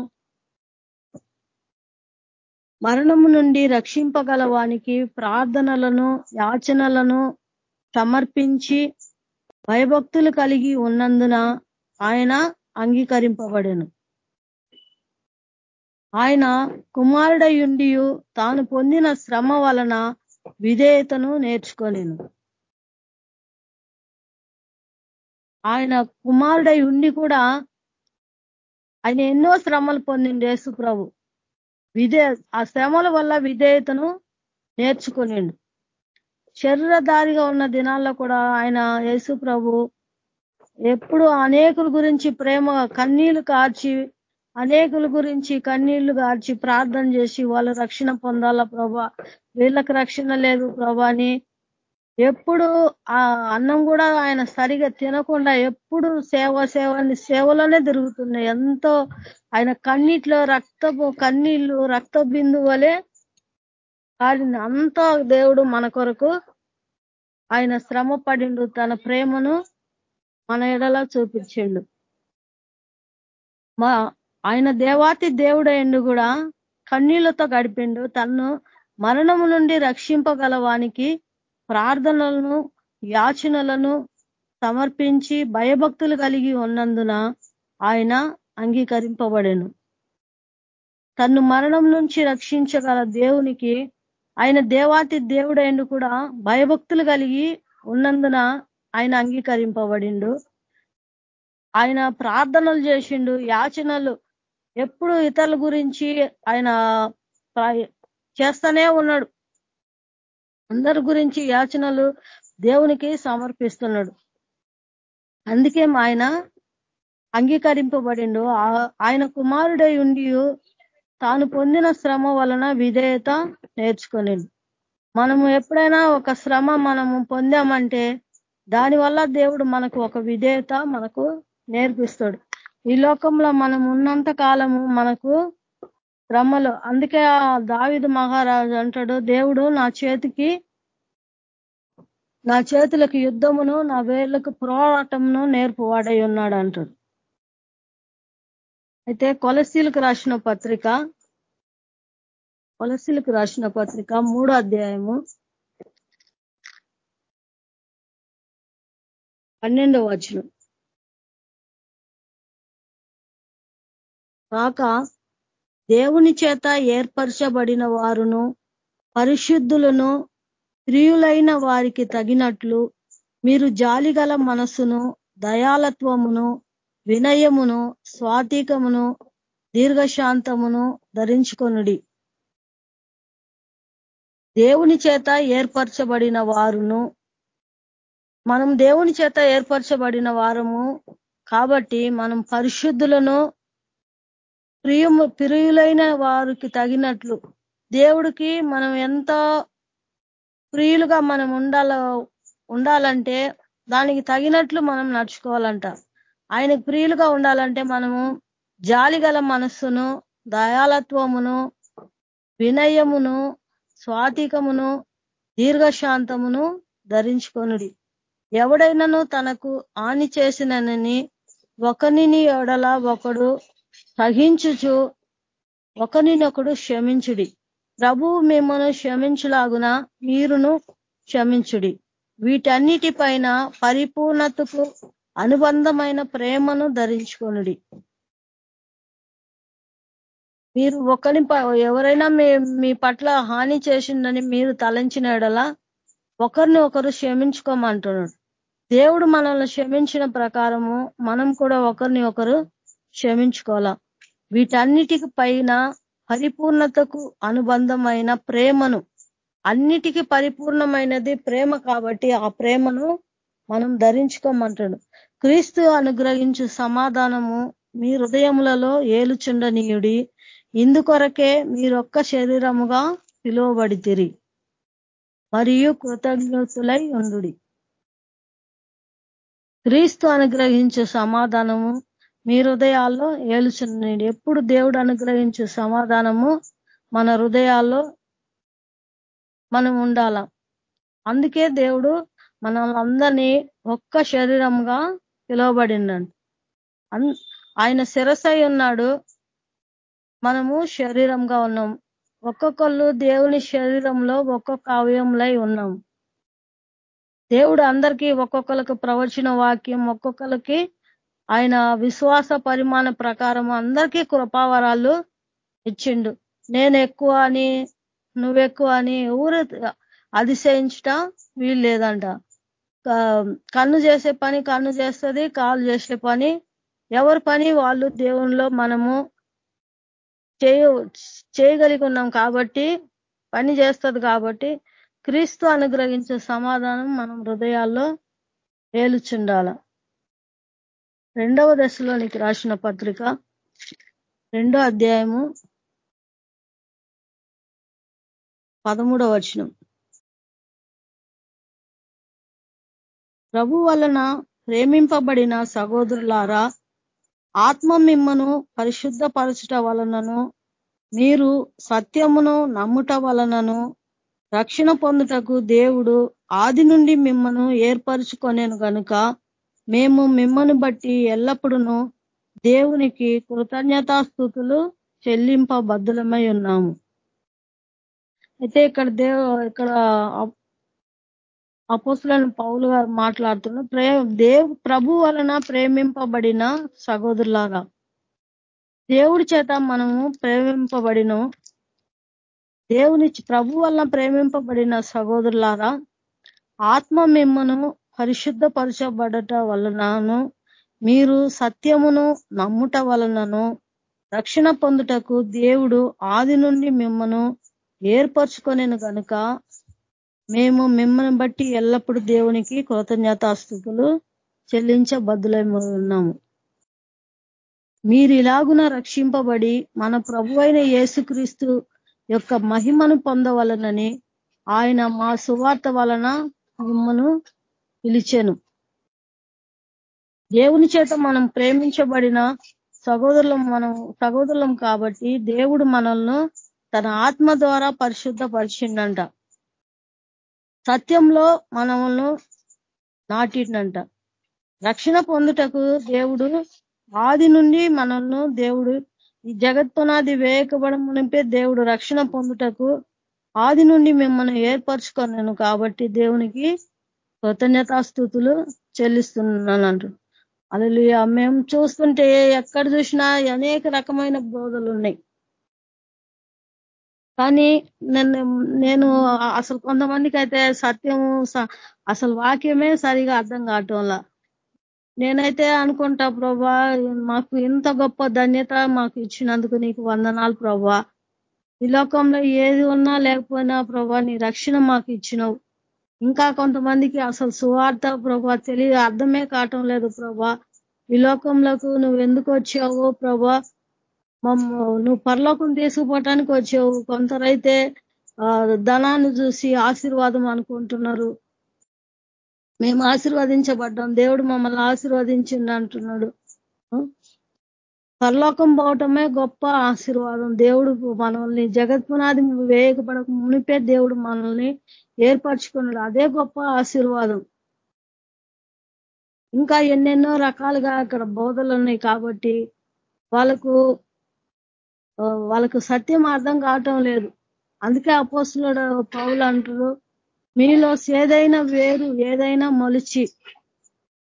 మరణము నుండి రక్షింపగల వానికి ప్రార్థనలను యాచనలను సమర్పించి భయభక్తులు కలిగి ఉన్నందున ఆయన అంగీకరింపబడను. ఆయన కుమారుడయుండి తాను పొందిన శ్రమ వలన విధేయతను నేర్చుకోలేను ఆయన కుమారుడై ఉండి కూడా ఆయన ఎన్నో శ్రమలు పొందిండు యేసు ప్రభు. విధే ఆ శ్రమల వల్ల విధేయతను నేర్చుకునిండు శరీరధారిగా ఉన్న దినాల్లో కూడా ఆయన యేసు ప్రభు ఎప్పుడు అనేకుల గురించి ప్రేమ కన్నీళ్ళు కార్చి అనేకుల గురించి కన్నీళ్ళు కార్చి ప్రార్థన చేసి వాళ్ళు రక్షణ పొందాలా ప్రభా. వీళ్ళకి రక్షణ లేదు ప్రభా అని. ఎప్పుడు ఆ అన్నం కూడా ఆయన సరిగా తినకుండా ఎప్పుడు సేవ సేవని సేవలోనే తిరుగుతున్నాయి. ఎంతో ఆయన కన్నీటిలో రక్తపు కన్నీళ్ళు రక్త బిందువలే కాలింది అంతా దేవుడు మన కొరకు ఆయన శ్రమ పడిండు తన ప్రేమను. మన ఎడలా చూపించిండు. మా ఆయన దేవాతి దేవుడైండు కూడా కన్నీళ్ళతో గడిపిండు. తను మరణము నుండి రక్షింపగలవానికి ప్రార్థనలను యాచనలను సమర్పించి భయభక్తులు కలిగి ఉన్నందున ఆయన అంగీకరింపబడెను. తన్ను మరణం నుంచి రక్షించగల దేవునికి ఆయన దేవాతి దేవుడైండు కూడా భయభక్తులు కలిగి ఉన్నందున ఆయన అంగీకరింపబడిండు. ఆయన ప్రార్థనలు చేసిండు యాచనలు ఎప్పుడు ఇతరుల గురించి ఆయన చేస్తూనే ఉన్నాడు. అందరి గురించి యాచనలు దేవునికి సమర్పిస్తున్నాడు. అందుకే ఆయన అంగీకరింపబడిండు. ఆయన కుమారుడై ఉండి తాను పొందిన శ్రమ వలన విధేయత నేర్చుకొని మనము ఎప్పుడైనా ఒక శ్రమ మనము పొందామంటే దానివల్ల దేవుడు మనకు ఒక విధేయత మనకు నేర్పిస్తాడు. ఈ లోకంలో మనం ఉన్నంత కాలము మనకు శ్రమలు అందుకే ఆ దావిదు మహారాజు అంటాడు దేవుడు నా చేతికి నా చేతులకు యుద్ధమును నా వేళ్ళకు పోరాటమును నేర్పువాడై ఉన్నాడు అంటాడు. అయితే కొలసీలకు రాసిన పత్రిక కొలసీలకు రాసిన పత్రిక మూడో అధ్యాయము పన్నెండవ వచనం. కాక దేవుని చేత ఏర్పరచబడిన వారును పరిశుద్ధులను స్త్రీయులైన వారికి తగినట్లు మీరు జాలిగల మనసును దయాలత్వమును వినయమును స్వాతికమును దీర్ఘశాంతమును ధరించుకొనుడి. దేవుని చేత ఏర్పరచబడిన వారును మనం దేవుని చేత ఏర్పరచబడిన వారము కాబట్టి మనం పరిశుద్ధులను ప్రియము ప్రియులైన వారికి తగినట్లు దేవుడికి మనం ఎంత ప్రియులుగా మనం ఉండాల ఉండాలంటే దానికి తగినట్లు మనం నడుచుకోవాలంట. ఆయనకు ప్రియులుగా ఉండాలంటే మనము జాలిగల మనస్సును దయాలత్వమును వినయమును స్వాతికమును దీర్ఘశాంతమును ధరించుకొనుడి. ఎవడైనాను తనకు హాని చేసినని ఒకనిని ఎడల ఒకడు సహించుచు ఒకనినొకడు క్షమించుడి. ప్రభువు మిమ్మను క్షమించులాగున మీరును క్షమించుడి. వీటన్నిటిపైన పరిపూర్ణతకు అనుబంధమైన ప్రేమను ధరించుకొనుడి. మీరు ఒకరిని ఎవరైనా మీ పట్ల హాని చేసిందని మీరు తలంచిన ఎడల ఒకరిని ఒకరు క్షమించుకోమంటున్నాడు దేవుడు మనల్ని క్షమించిన ప్రకారము మనం కూడా ఒకరిని ఒకరు క్షమించుకోవాలా. వీటన్నిటికి పైన పరిపూర్ణతకు అనుబంధమైన ప్రేమను అన్నిటికీ పరిపూర్ణమైనది ప్రేమ కాబట్టి ఆ ప్రేమను మనం ధరించుకోమంటాడు. క్రీస్తు అనుగ్రహించు సమాధానము మీ హృదయములలో ఏలుచుండనీయుడి ఇందుకొరకే మీరొక్క శరీరముగా పిలువబడితిరి. మరియు కృతజ్ఞతులై ఉండు క్రీస్తు అనుగ్రహించే సమాధానము మీ హృదయాల్లో ఏలుచున్నాడు ఎప్పుడు దేవుడు అనుగ్రహించే సమాధానము మన హృదయాల్లో మనం ఉండాల? అందుకే దేవుడు మనల్ని ఒక్క శరీరంగా పిలువబడిందండి ఆయన శిరసై ఉన్నాడు. మనము శరీరంగా ఉన్నాం. ఒక్కొక్కళ్ళు దేవుని శరీరంలో ఒక్కొక్క అవయంలై ఉన్నాం. దేవుడు అందరికీ ఒక్కొక్కరికి ప్రవచన వాక్యం ఒక్కొక్కరికి ఆయన విశ్వాస పరిమాణ ప్రకారం అందరికీ కృపావరాలు ఇచ్చిండు. నేను ఎక్కువ అని నువ్వెక్కువ అని ఊరు అతిశయించటం వీలు లేదంట కన్ను చేసే పని కన్ను చేస్తుంది కాలు చేసే పని ఎవరి పని వాళ్ళు దేవునిలో మనము చేయ చేయగలిగి ఉన్నాం కాబట్టి పని చేస్తుంది కాబట్టి క్రీస్తు అనుగ్రహించే సమాధానం మనం హృదయాల్లో ఏలుచుండాల. రెండవ దశలోనికి రాసిన పత్రిక రెండో అధ్యాయము పదమూడవ వచనం. ప్రభు వలన ప్రేమింపబడిన సహోదరులారా ఆత్మ మిమ్మను పరిశుద్ధపరచుట వలనను మీరు సత్యమును నమ్ముట వలనను రక్షణ పొందుటకు దేవుడు ఆది నుండి మిమ్మను ఏర్పరచుకొనేను కనుక మేము మిమ్మను బట్టి ఎల్లప్పుడూ దేవునికి కృతజ్ఞతాస్థుతులు చెల్లింపబద్ధులమై ఉన్నాము. అయితే ఇక్కడ దేవు ఇక్కడ అపోసులను పౌలు గారు మాట్లాడుతున్న ప్రే దేవ్ ప్రభు వలన ప్రేమింపబడిన సహోదరులాగా దేవుడి చేత మనము ప్రేమింపబడిన దేవుని ప్రభు వల్ల ప్రేమింపబడిన సహోదరులారా ఆత్మ మిమ్మను పరిశుద్ధపరచబడట వలనను మీరు సత్యమును నమ్ముట వలనను రక్షణ పొందుటకు దేవుడు ఆది నుండి మిమ్మను ఏర్పరచుకొనేను కనుక మేము మిమ్మల్ని బట్టి ఎల్లప్పుడూ దేవునికి కృతజ్ఞతాస్థుతులు చెల్లించబద్దులై ఉన్నాము మీరు ఇలాగున రక్షింపబడి మన ప్రభు అయిన యేసుక్రీస్తు యొక్క మహిమను పొందవలనని ఆయన మా సువార్త వలన మిమ్మను పిలిచాను. దేవుని చేత మనం ప్రేమించబడిన సహోదరులం మనం సహోదరులం కాబట్టి దేవుడు మనల్ని తన ఆత్మ ద్వారా పరిశుద్ధపరిచిండంట. సత్యంలో మనములను నాటిండంట. రక్షణ పొందుటకు దేవుడు ఆది నుండి మనల్ని దేవుడు ఈ జగత్పునాది వేయకబడం నింపే దేవుడు రక్షణ పొందుటకు ఆది నుండి మిమ్మల్ని ఏర్పరచుకున్నాను కాబట్టి దేవునికి కృతజ్ఞతాస్థుతులు చెల్లిస్తున్నానంటు. అలా మేము చూస్తుంటే ఎక్కడ చూసినా అనేక రకమైన బోధలు ఉన్నాయి. కానీ నేను నేను అసలు కొంతమందికి అయితే సత్యం అసలు వాక్యమే సరిగా అర్థం కావటంలా నేనైతే అనుకుంటా ప్రభా మాకు ఇంత గొప్ప ధన్యత మాకు ఇచ్చినందుకు నీకు వందనాలు ప్రభా. ఈ లోకంలో ఏది ఉన్నా లేకపోయినా ప్రభా నీ రక్షణ మాకు ఇచ్చినవు. ఇంకా కొంతమందికి అసలు సువార్త ప్రభా తెలియ అర్థమే కావటం లేదు ప్రభా. ఈ లోకంలోకి నువ్వు ఎందుకు వచ్చావు ప్రభా మమ్మ నువ్వు పరలోకం తీసుకుపోవటానికి వచ్చావు. కొందరైతే ధనాన్ని చూసి ఆశీర్వాదం అనుకుంటున్నారు. మేము ఆశీర్వదించబడ్డాం. దేవుడు మమ్మల్ని ఆశీర్వదించింది అంటున్నాడు. పరలోకం పోవటమే గొప్ప ఆశీర్వాదం. దేవుడు మనల్ని జగత్పునాది వేయకపడక మునిపే దేవుడు మనల్ని ఏర్పరచుకున్నాడు. అదే గొప్ప ఆశీర్వాదం. ఇంకా ఎన్నెన్నో రకాలుగా అక్కడ బోధలు ఉన్నాయి కాబట్టి వాళ్ళకు వాళ్ళకు సత్యం అర్థం కావటం లేదు. అందుకే అపోస్తులుడు పౌలు అంటారు మీలో ఏదైనా వేరు ఏదైనా మొలిచి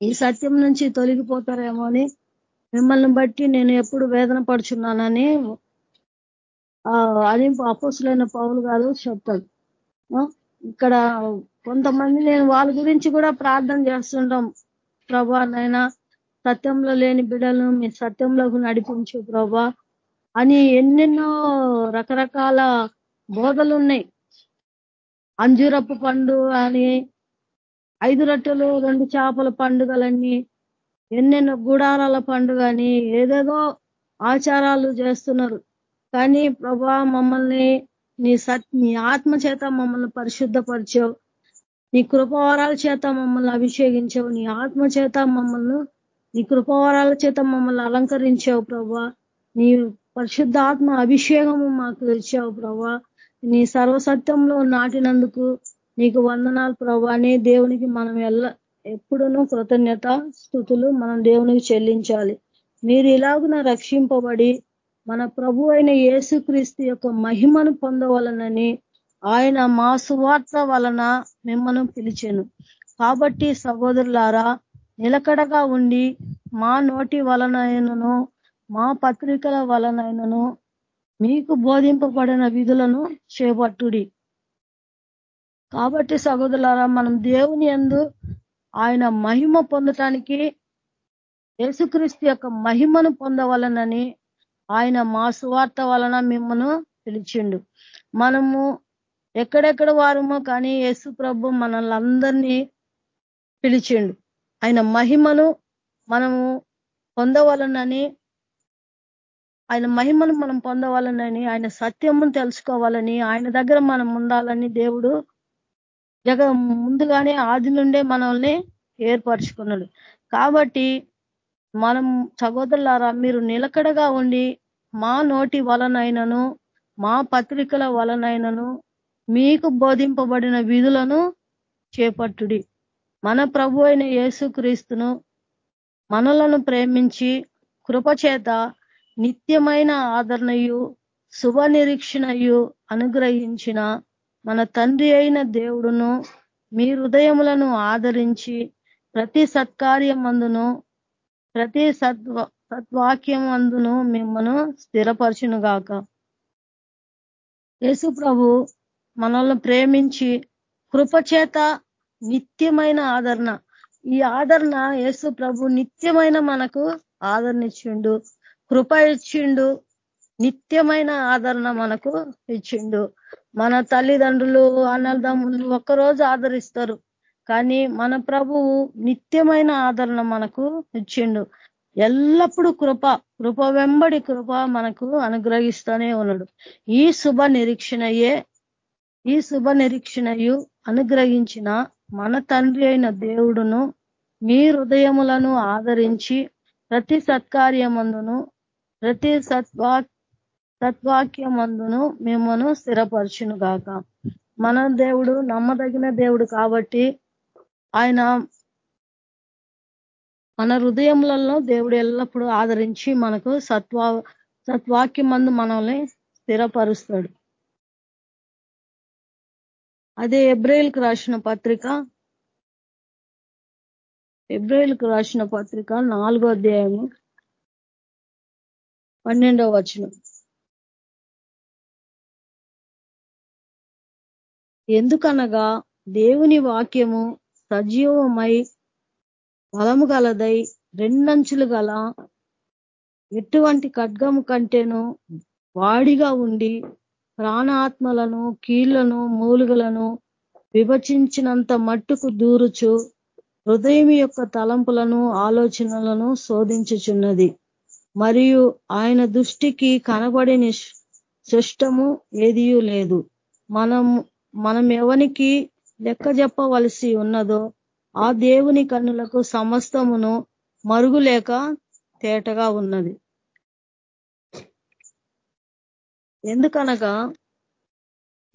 ఈ సత్యం నుంచి తొలగిపోతారేమో అని మిమ్మల్ని బట్టి నేను ఎప్పుడు వేదన పడుచున్నానని అది అపోసులైన పౌలు గారు చెప్తాడు ఇక్కడ కొంతమంది నేను వాళ్ళ గురించి కూడా ప్రార్థన చేస్తుంటాం. ప్రభా నైనా సత్యంలో లేని బిడలను మీ సత్యంలోకి నడిపించు ప్రభా అని ఎన్నెన్నో రకరకాల బోధలు ఉన్నాయి అంజురపు పండు అని ఐదు రొట్టెలు రెండు చేపల పండుగలన్నీ ఎన్నెన్నో గుడారాల పండుగ అని ఏదేదో ఆచారాలు చేస్తున్నారు. కానీ ప్రభా మమ్మల్ని నీ సత్ నీ ఆత్మ చేత మమ్మల్ని పరిశుద్ధపరిచావు. నీ కృపవరాల చేత మమ్మల్ని అభిషేకించావు. నీ ఆత్మ చేత మమ్మల్ని నీ కృపవరాల చేత మమ్మల్ని అలంకరించావు ప్రభా. నీ పరిశుద్ధ ఆత్మ అభిషేకము మాకు ఇచ్చావు ప్రభా. నీ సర్వసత్యంలో నాటినందుకు నీకు వందనాలు ప్రభానే దేవునికి మనం ఎల్ల ఎప్పుడునూ కృతజ్ఞత స్థుతులు మనం దేవునికి చెల్లించాలి. మీరు ఇలాగున రక్షింపబడి మన ప్రభు అయిన యేసుక్రీస్తు యొక్క మహిమను పొందవలనని ఆయన మా సువార్త వలన మిమ్మను పిలిచాను. కాబట్టి సహోదరులారా నిలకడగా ఉండి మా నోటి వలనైనను మా పత్రికల వలనైనను మీకు బోధింపబడిన విధులను చేపట్టుడి. కాబట్టి సహోదరులారా మనం దేవుని ఎందు ఆయన మహిమ పొందటానికి యేసుక్రీస్తు యొక్క మహిమను పొందవలనని ఆయన మా సువార్త వలన మిమ్మను పిలిచిండు. మనము ఎక్కడెక్కడ వారమో కానీ యేసు ప్రభు మనల్ని అందరినీ పిలిచిండు. ఆయన మహిమను మనము పొందవలనని ఆయన మహిమను మనం పొందవాలనని ఆయన సత్యమును తెలుసుకోవాలని ఆయన దగ్గర మనం ఉండాలని దేవుడు జగ ముందుగానే ఆది నుండే మనల్ని ఏర్పరచుకున్నాడు. కాబట్టి మనం సహోదరులారా మీరు నిలకడగా ఉండి మా నోటి వలనైనను మా పత్రికల వలనైనను మీకు బోధింపబడిన విధులను చేపట్టుడి. మన ప్రభు అయిన యేసుక్రీస్తును మనలను ప్రేమించి కృపచేత నిత్యమైన ఆదరణయు శుభ నిరీక్షణయు అనుగ్రహించిన మన తండ్రి అయిన దేవుడును మీ హృదయములను ఆదరించి ప్రతి సత్కార్యమందును ప్రతి సద్వ సత్వాక్యం అందును మిమ్మను స్థిరపరచునుగాక. యేసు ప్రభు మనల్ని ప్రేమించి కృపచేత నిత్యమైన ఆదరణ ఈ ఆదరణ యేసు ప్రభు నిత్యమైన మనకు ఆదరణ ఇచ్చిండు. కృప ఇచ్చిండు నిత్యమైన ఆదరణ మనకు ఇచ్చిండు. మన తల్లిదండ్రులు అన్నదమ్ములు ఒక్కరోజు ఆదరిస్తారు. కానీ మన ప్రభువు నిత్యమైన ఆదరణ మనకు ఇచ్చిండు. ఎల్లప్పుడూ కృప కృప వెంబడి కృప మనకు అనుగ్రహిస్తూనే ఉన్నాడు. ఈ శుభ నిరీక్షణయే ఈ శుభ నిరీక్షణయు అనుగ్రహించిన మన తండ్రి అయిన దేవుడును మీ హృదయములను ఆదరించి ప్రతి సత్కార్యమందును ప్రతి సత్వా సత్వాక్యమందును మిమ్మను స్థిరపరచును గాక మన దేవుడు నమ్మదగిన దేవుడు కాబట్టి ఆయన మన హృదయములలో దేవుడు ఎల్లప్పుడూ ఆదరించి మనకు సత్వా సత్వాక్యం మందు మనల్ని స్థిరపరుస్తాడు. అదే ఎబ్రైల్కి రాసిన పత్రిక ఎబ్రైల్కి రాసిన పత్రిక నాలుగో అధ్యాయము పన్నెండవ వచనం. ఎందుకనగా దేవుని వాక్యము సజీవమై బలము గలదై రెండంచులు గల ఎటువంటి ఖడ్గము కంటేను వాడిగా ఉండి ప్రాణాత్మలను కీళ్ళను మూలుగలను విభజించినంత మట్టుకు దూరుచు హృదయం యొక్క తలంపులను ఆలోచనలను శోధించుచున్నది. మరియు ఆయన దృష్టికి కనబడిన శిష్టము ఏదియూ లేదు. మనం మనం ఎవనికి లెక్క చెప్పవలసి ఉన్నదో ఆ దేవుని కన్నులకు సమస్తమును మరుగులేక తేటగా ఉన్నది. ఎందుకనగా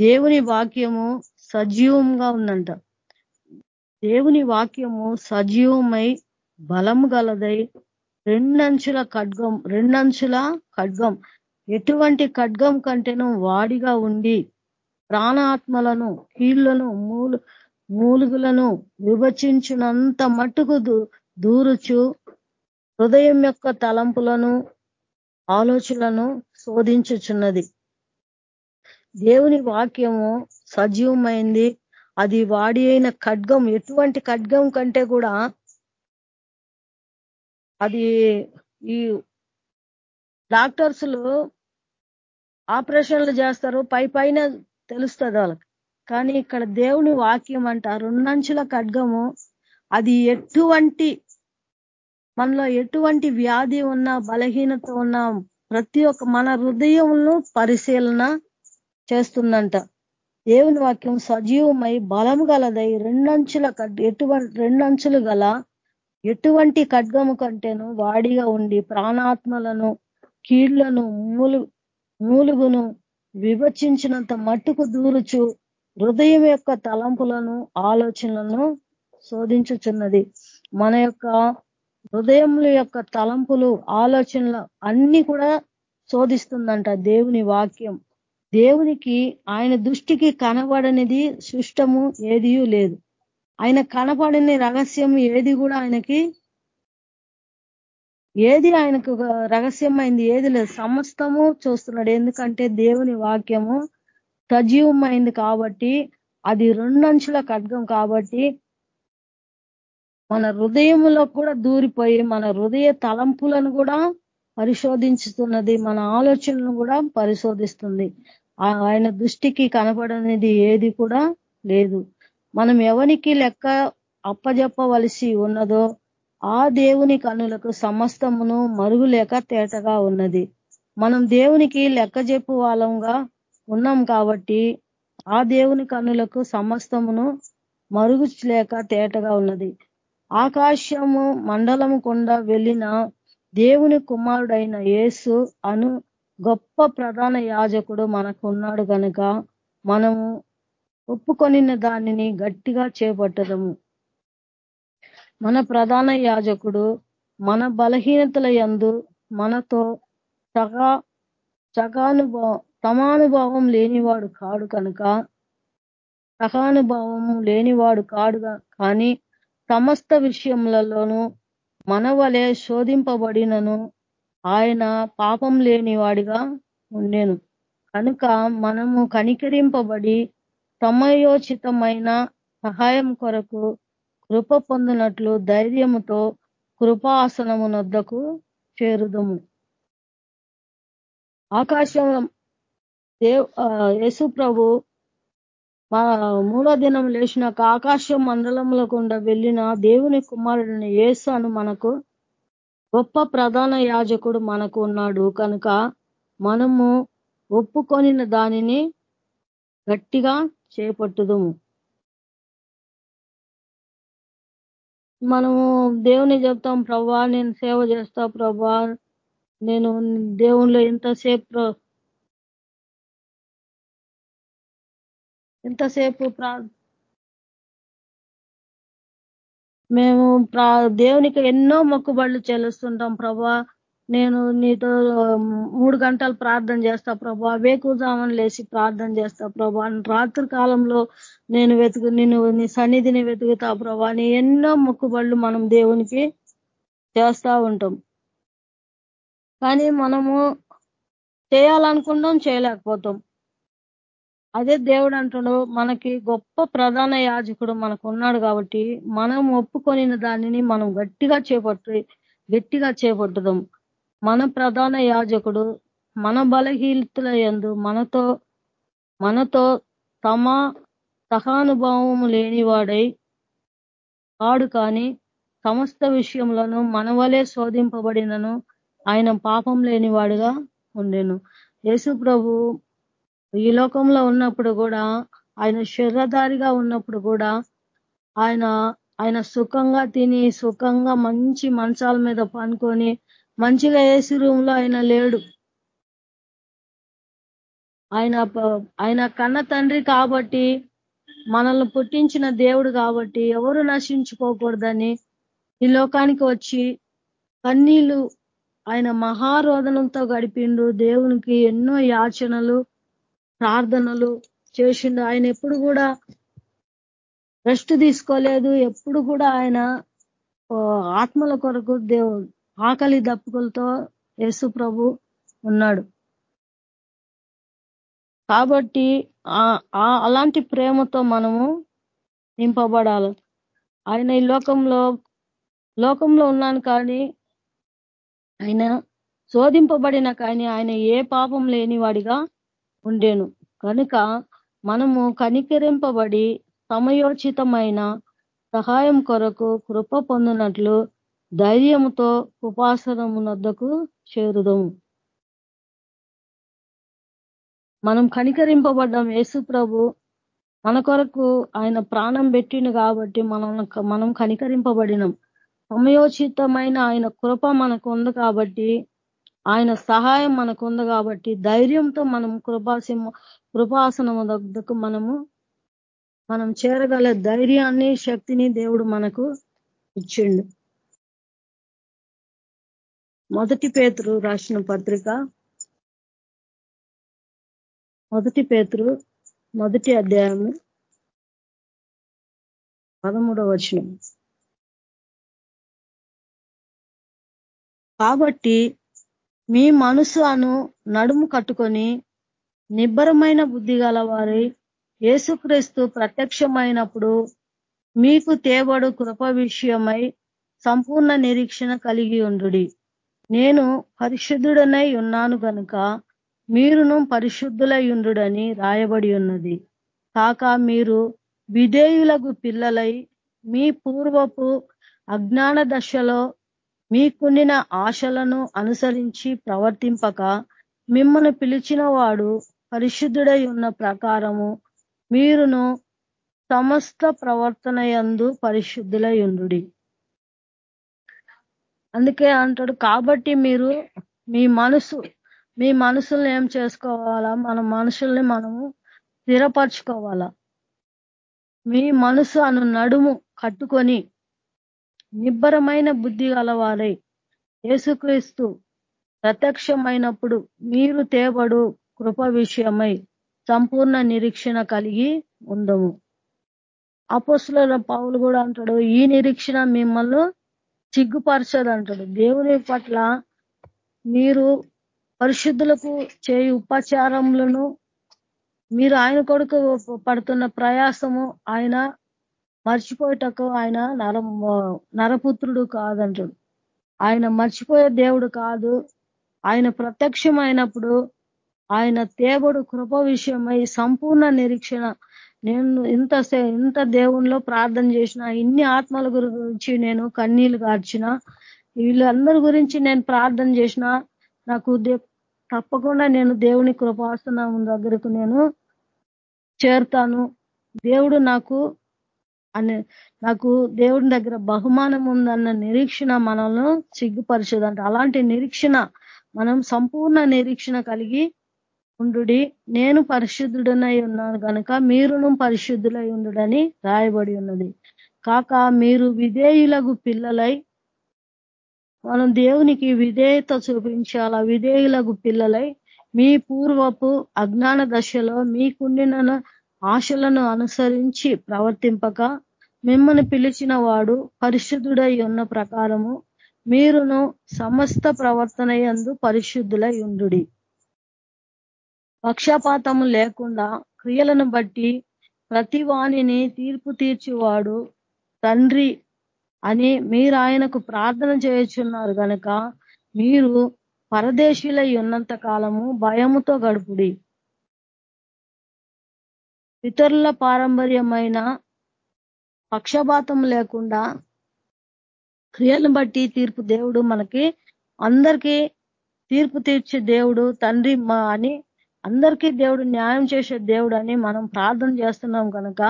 దేవుని వాక్యము సజీవంగా ఉందంట. దేవుని వాక్యము సజీవమై బలం గలదై రెండంచుల ఖడ్గం రెండంచుల ఖడ్గం. ఎటువంటి ఖడ్గం కంటేను వాడిగా ఉండి ప్రాణాత్మలను కీళ్ళను మూలు మూలుగులను విభజించినంత మట్టుకు దూరుచు హృదయం యొక్క తలంపులను ఆలోచనలను శోధించుచున్నది. దేవుని వాక్యము సజీవమైంది. అది వాడి అయిన ఖడ్గం ఎటువంటి ఖడ్గం కంటే కూడా అది ఈ డాక్టర్స్లు ఆపరేషన్లు చేస్తారు. పై పైన తెలుస్తుంది వాళ్ళకి. కానీ ఇక్కడ దేవుని వాక్యం అంట రెండంచుల ఖడ్గము అది ఎటువంటి మనలో ఎటువంటి వ్యాధి ఉన్న బలహీనత ఉన్న ప్రతి ఒక్క మన హృదయంలో పరిశీలన చేస్తుందంట. దేవుని వాక్యం సజీవమై బలం గలదై రెండంచుల ఎటువంటి రెండంచులు గల ఎటువంటి ఖడ్గము కంటేను వాడిగా ఉండి ప్రాణాత్మలను కీళ్ళను మూలు మూలుగును విభజించినంత మట్టుకు దూరుచు హృదయం యొక్క తలంపులను ఆలోచనలను శోధించుచున్నది. మన యొక్క హృదయముల యొక్క తలంపులు ఆలోచనలు అన్ని కూడా శోధిస్తుందంట దేవుని వాక్యం. దేవునికి ఆయన దృష్టికి కనబడనిది సృష్టము ఏదీ లేదు. ఆయన కనపడని రహస్యం ఏది కూడా ఆయనకి? ఏది ఆయనకు రహస్యమైంది? ఏది లేదు. సమస్తము చూస్తున్నాడు. ఎందుకంటే దేవుని వాక్యము సజీవమైంది కాబట్టి అది రెండంచుల ఖడ్గం కాబట్టి మన హృదయంలో కూడా దూరిపోయి మన హృదయ తలంపులను కూడా పరిశోధించుతున్నది మన ఆలోచనలను కూడా పరిశోధిస్తుంది. ఆయన దృష్టికి కనపడనేది ఏది కూడా లేదు. మనం ఎవరికి లెక్క అప్పజెప్పవలసి ఉన్నదో ఆ దేవుని కనులకు సమస్తమును మరుగులేక తేటగా ఉన్నది. మనం దేవునికి లెక్క చెప్పు వాళ్ళంగా ఉన్నాం కాబట్టి ఆ దేవుని కనులకు సమస్తమును మరుగు లేక తేటగా ఉన్నది. ఆకాశము మండలము కొండ వెళ్ళిన దేవుని కుమారుడైన యేసు అను గొప్ప ప్రధాన యాజకుడు మనకు ఉన్నాడు కనుక మనము ఒప్పుకొనిన దానిని గట్టిగా చేపట్టదము. మన ప్రధాన యాజకుడు మన బలహీనతల యందు మనతో సగా సగానుభవం సమానుభావం లేనివాడు కాడు కనుక సహానుభావము లేనివాడు కాడుగా కానీ సమస్త విషయములలోనూ మన వలె శోధింపబడినను ఆయన పాపం లేనివాడిగా ఉండేను. కనుక మనము కనికరింపబడి సమయోచితమైన సహాయం కొరకు కృప పొందినట్లు ధైర్యముతో కృపాసనమునొద్దకు చేరుదము. ఆకాశం దేవ్ యేసు ప్రభు మూడో దినం లేచినాక ఆకాశం మండలంలో గుండా వెళ్ళిన దేవుని కుమారుడిని యేసు అను మనకు గొప్ప ప్రధాన యాజకుడు మనకు ఉన్నాడు. కనుక మనము ఒప్పుకొనిన దానిని గట్టిగా చేపట్టుదము. మనము దేవుని చెప్తాం ప్రభా నేను సేవ చేస్తా ప్రభా నేను దేవుణ్ణి ఎంతసేపు ఎంతసేపు ప్రా మేము ప్రా దేవునికి ఎన్నో మొక్కుబళ్ళు చెల్లిస్తుంటాం ప్రభా నేను నీతో మూడు గంటలు ప్రార్థన చేస్తా ప్రభా. వేకుజామని లేచి ప్రార్థన చేస్తా ప్రభా. రాత్రి కాలంలో నేను వెతుకు నేను నీ సన్నిధిని వెతుకుతా ప్రభా. నీ ఎన్నో మొక్కుబళ్ళు మనం దేవునికి చేస్తా ఉంటాం. కానీ మనము చేయాలనుకుంటాం చేయలేకపోతాం. అదే దేవుడు అంటుడు మనకి గొప్ప ప్రధాన యాజకుడు మనకు ఉన్నాడు కాబట్టి మనం ఒప్పుకొని దానిని మనం గట్టిగా చేపట్టు గట్టిగా చేపట్టుదాం. మన ప్రధాన యాజకుడు మన బలహీనతల ఎందు మనతో మనతో తమ సహానుభావము లేనివాడై వాడు కానీ సమస్త విషయంలోనూ మన వలే శోధింపబడినను ఆయన పాపం లేనివాడుగా ఉండేను. యేసు ప్రభు ఈ లోకంలో ఉన్నప్పుడు కూడా ఆయన శరీరధారిగా ఉన్నప్పుడు కూడా ఆయన ఆయన సుఖంగా తిని సుఖంగా మంచి మంచాల మీద పనుకొని మంచిగా ఏసీ రూమ్లో ఆయన లేడు. ఆయన ఆయన కన్న తండ్రి కాబట్టి మనల్ని పుట్టించిన దేవుడు కాబట్టి ఎవరు నశించుకోకూడదని ఈ లోకానికి వచ్చి కన్నీళ్ళు ఆయన మహారోదనంతో గడిపిండు. దేవునికి ఎన్నో యాచనలు ప్రార్థనలు చేసిండు. ఆయన ఎప్పుడు కూడా రెస్ట్ తీసుకోలేదు. ఎప్పుడు కూడా ఆయన ఆత్మల కొరకు దేవుడు ఆకలి దప్పుకులతో యేసు ప్రభు ఉన్నాడు. కాబట్టి అలాంటి ప్రేమతో మనము నింపబడాలి. ఆయన ఈ లోకంలో లోకంలో ఉన్నాను కానీ ఆయన శోధింపబడిన కానీ ఆయన ఏ పాపం లేనివాడిగా ఉండేను. కనుక మనము కనికరింపబడి సమయోచితమైన సహాయం కొరకు కృప పొందినట్లు ధైర్యంతో ఉపాసనమునద్దకు చేరుదము. మనం కనికరింపబడ్డాం యేసు ప్రభు. మన కొరకు ఆయన ప్రాణం పెట్టిండు కాబట్టి మనం మనం కనికరింపబడినం. సమయోచితమైన ఆయన కృప మనకు ఉంది కాబట్టి ఆయన సహాయం మనకు ఉంది కాబట్టి ధైర్యంతో మనం కృపాసింహ కృపాసనము దగ్గరకు మనము మనం చేరగల ధైర్యాన్ని శక్తిని దేవుడు మనకు ఇచ్చిండు. మొదటి పేతురు రాసిన పత్రిక మొదటి పేతురు మొదటి అధ్యాయము పదమూడవ వచనం. కాబట్టి మీ మనసు అను నడుము కట్టుకొని నిబ్బరమైన బుద్ధి గలవారి యేసుక్రీస్తు ప్రత్యక్షమైనప్పుడు మీకు తేవడు కృప విషయమై సంపూర్ణ నిరీక్షణ కలిగి ఉండు నేను పరిశుద్ధుడనై ఉన్నాను కనుక మీరును పరిశుద్ధులయుండుడని రాయబడి ఉన్నది. కాక మీరు విధేయులకు పిల్లలై మీ పూర్వపు అజ్ఞాన దశలో మీకుండిన ఆశలను అనుసరించి ప్రవర్తింపక మిమ్మను పిలిచిన వాడు పరిశుద్ధుడై ఉన్న ప్రకారము మీరును సమస్త ప్రవర్తన యందు పరిశుద్ధులయుండు అందుకే అంటాడు కాబట్టి మీరు మీ మనసు మీ మనసుల్ని ఏం చేసుకోవాలా? మన మనుషుల్ని మనము స్థిరపరచుకోవాలా? మీ మనసు అను నడుము కట్టుకొని నిబ్బరమైన బుద్ధి గలవారై యేసుక్రీస్తు ప్రత్యక్షమైనప్పుడు మీరు తేబడు కృప విషయమై సంపూర్ణ నిరీక్షణ కలిగి ఉండము అపోసుల పౌలు కూడా అంటాడు ఈ నిరీక్షణ మిమ్మల్ని సిగ్గుపరచదు అంటాడు దేవుని పట్ల మీరు పరిశుద్ధులకు చేయు ఉపచారములను మీరు ఆయన కొడుకు పడుతున్న ప్రయాసము ఆయన మర్చిపోయేటకు ఆయన నర నరపుత్రుడు కాదంటాడు. ఆయన మర్చిపోయే దేవుడు కాదు. ఆయన ప్రత్యక్షమైనప్పుడు ఆయన తేబడు కృప విషయమై సంపూర్ణ నిరీక్షణ నేను ఇంత ఇంత దేవుణ్ణిలో ప్రార్థన చేసిన ఇన్ని ఆత్మల గురించి నేను కన్నీళ్ళు కార్చిన వీళ్ళందరి గురించి నేను ప్రార్థన చేసిన నాకు తప్పకుండా నేను దేవుని కృపాసనం దగ్గరకు నేను చేరుతాను. దేవుడు నాకు అనే నాకు దేవుడి దగ్గర బహుమానం ఉందన్న నిరీక్షణ మనల్ని సిగ్గుపరిచేదంట. అలాంటి నిరీక్షణ మనం సంపూర్ణ నిరీక్షణ కలిగి ఉండు నేను పరిశుద్ధుడనై ఉన్నాను కనుక మీరును పరిశుద్ధులై ఉండుడని రాయబడి ఉన్నది. కాక మీరు విధేయులకు పిల్లలై మనం దేవునికి విధేయత చూపించాల? విధేయులకు పిల్లలై మీ పూర్వపు అజ్ఞాన దశలో మీకుండిన ఆశలను అనుసరించి ప్రవర్తింపక మిమ్మల్ని పిలిచిన వాడు పరిశుద్ధుడై ఉన్న ప్రకారము మీరును సమస్త ప్రవర్తన ఎందు పరిశుద్ధులై ఉండు పక్షపాతము లేకుండా క్రియలను బట్టి ప్రతి వాణిని తీర్పు తీర్చివాడు తండ్రి అని మీరు ఆయనకు ప్రార్థన చేయుచున్నారు కనుక మీరు పరదేశీలై ఉన్నంత కాలము భయముతో గడుపుడి. ఇతరుల పారంపర్యమైన పక్షపాతం లేకుండా క్రియలను బట్టి తీర్పు దేవుడు మనకి అందరికీ తీర్పు తీర్చే దేవుడు తండ్రి మా అని అందరికీ దేవుడు న్యాయం చేసే దేవుడు అని మనం ప్రార్థన చేస్తున్నాం కనుక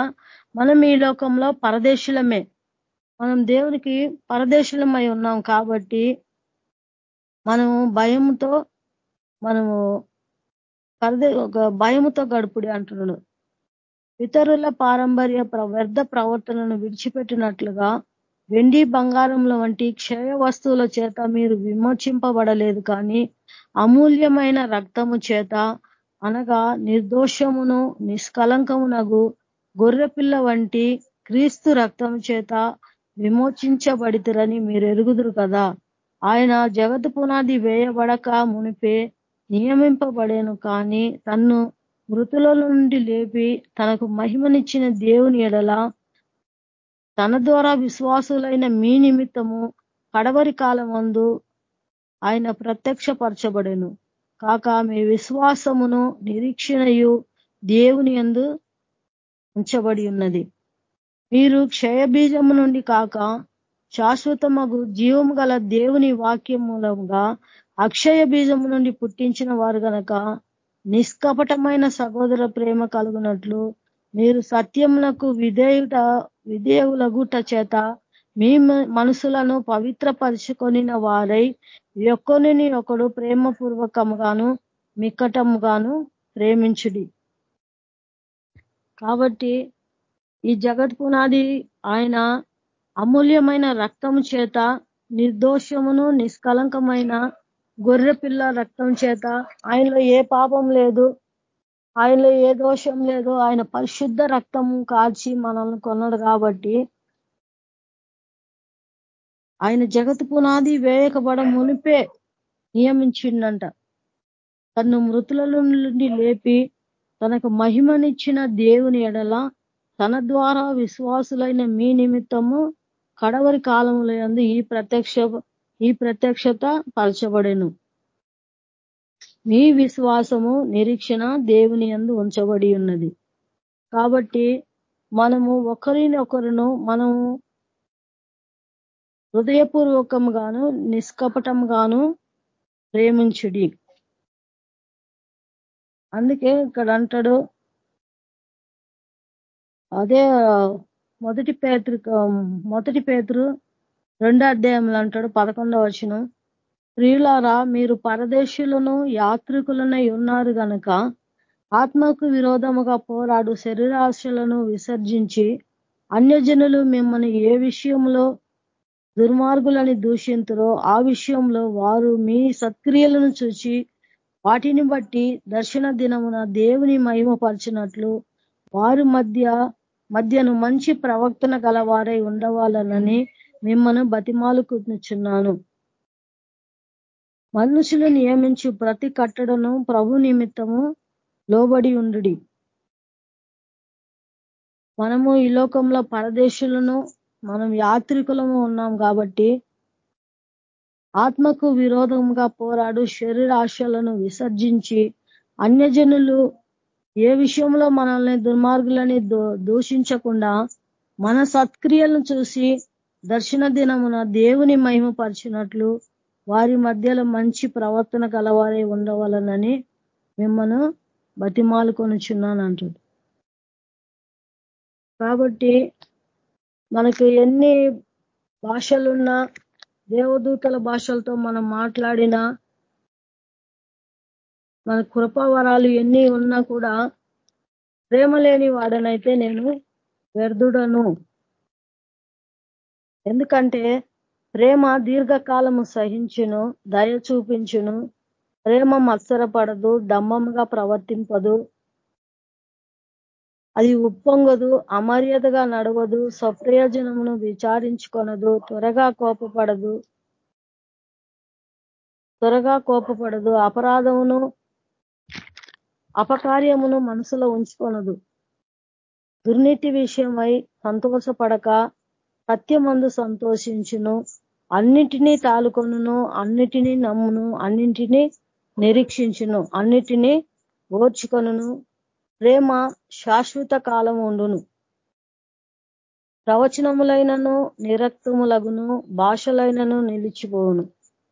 మనం ఈ లోకంలో పరదేశులమే. మనం దేవునికి పరదేశులమై ఉన్నాం కాబట్టి మనము భయంతో మనము పరదే ఒక భయముతో గడుపుడి అంటున్నాడు. ఇతరుల పారంపర్య వ్యర్థ ప్రవర్తనను విడిచిపెట్టినట్లుగా వెండి బంగారంలో వంటి క్షయ వస్తువుల చేత మీరు విమోచింపబడలేదు కానీ అమూల్యమైన రక్తము చేత అనగా నిర్దోషమును నిష్కలంకమునగు గొర్రెపిల్ల వంటి క్రీస్తు రక్తం చేత విమోచించబడితరని మీరు ఎరుగుదురు కదా? ఆయన జగత్ పునాది వేయబడక మునిపే నియమింపబడేను కానీ తన్ను మృతుల నుండి లేపి తనకు మహిమనిచ్చిన దేవుని ఎడల తన ద్వారా విశ్వాసులైన మీ నిమిత్తము కడవరి కాలమందు ఆయన ప్రత్యక్షపరచబడెను. కాక మీ విశ్వాసమును నిరీక్షణయు దేవుని ఎందు ఉంచబడి ఉన్నది. మీరు క్షయబీజము నుండి కాక శాశ్వతమగు జీవము గల దేవుని వాక్యం మూలంగా అక్షయ బీజము నుండి పుట్టించిన వారు గనక నిష్కపటమైన సహోదర ప్రేమ కలుగునట్లు మీరు సత్యమునకు విధేయుట విధేయులగుట చేత మీ మనసులను పవిత్రపరుచుకొనిన వారై యొక్కనిని ఒకడు ప్రేమపూర్వకముగాను మిక్కటముగాను ప్రేమించుడి. కాబట్టి ఈ జగత్ పునాది ఆయన అమూల్యమైన రక్తము చేత నిర్దోషమును నిష్కలంకమైన గొర్రె పిల్ల రక్తం చేత ఆయనలో ఏ పాపం లేదు ఆయనలో ఏ దోషం లేదు ఆయన పరిశుద్ధ రక్తము కాల్చి మనల్ని కొన్నాడు కాబట్టి ఆయన జగత్ పునాది వేయకబడ మునిపే నియమించిండంట. తను మృతుల నుండి లేపి తనకు మహిమనిచ్చిన దేవుని ఎడల తన ద్వారా విశ్వాసులైన మీ నిమిత్తము కడవరి కాలంలో ఈ ప్రత్యక్ష ఈ ప్రత్యక్షత పరచబడెను. మీ విశ్వాసము నిరీక్షణ దేవుని అందు ఉంచబడి ఉన్నది. కాబట్టి మనము ఒకరినొకరును మనము హృదయపూర్వకంగాను నిష్కపటంగాను ప్రేమించుడి. అందుకే ఇక్కడ అంటాడు అదే మొదటి పేతృ మొదటి పేతురు రెండో అధ్యాయంలో అంటాడు పదకొండవ వచ్చిన స్త్రీలారా మీరు పరదేశులను యాత్రికులనై ఉన్నారు గనక ఆత్మకు విరోధముగా పోరాడు శరీరాశలను విసర్జించి అన్యజనులు మిమ్మల్ని ఏ విషయంలో దుర్మార్గులని దూషింతురో ఆ విషయంలో వారు మీ సత్క్రియలను చూచి వాటిని బట్టి దర్శన దినమున దేవుని మహిమపరచినట్లు వారి మధ్య మధ్యను మంచి ప్రవక్తన గలవారై ఉండవాలనని మిమ్మను బతిమాలుకున్నాను మనుషులు నియమించు ప్రతి కట్టడను ప్రభు నిమిత్తము లోబడి ఉండు మనము ఈ లోకంలో పరదేశులను మనం యాత్రికులము ఉన్నాం కాబట్టి ఆత్మకు విరోధంగా పోరాడు శరీరాశలను విసర్జించి అన్యజనులు ఏ విషయంలో మనల్ని దుర్మార్గులని దూషించకుండా మన సత్క్రియలను చూసి దర్శన దినమున దేవుని మహిమపరిచినట్లు వారి మధ్యలో మంచి ప్రవర్తన కలవారే ఉండవాలనని మిమ్మను బతిమాలు కొనుచున్నాను అంటాడు కాబట్టి మనకు ఎన్ని భాషలున్నా దేవదూతల భాషలతో మనం మాట్లాడినా మన కృపావరాలు ఎన్ని ఉన్నా కూడా ప్రేమ లేని వాడనైతే నేను వ్యర్థుడను. ఎందుకంటే ప్రేమ దీర్ఘకాలము సహించును దయ చూపించును. ప్రేమ మత్సరపడదు డమ్మముగా ప్రవర్తింపదు. అది ఉప్పొంగదు అమర్యాదగా నడవదు స్వప్రయోజనమును విచారించుకొనదు త్వరగా కోపపడదు త్వరగా కోపపడదు అపరాధమును అపకార్యమును మనసులో ఉంచుకొనదు. దుర్నీతి విషయమై సంతోషపడక సత్యమందు సంతోషించును అన్నిటినీ తాలుకొనును అన్నిటినీ నమ్మును అన్నింటినీ నిరీక్షించును అన్నిటినీ ఓర్చుకొనును ప్రేమ శాశ్వత కాలం ఉండును. ప్రవచనములైనను నిరక్తములగును భాషలైనను నిలిచిపోవును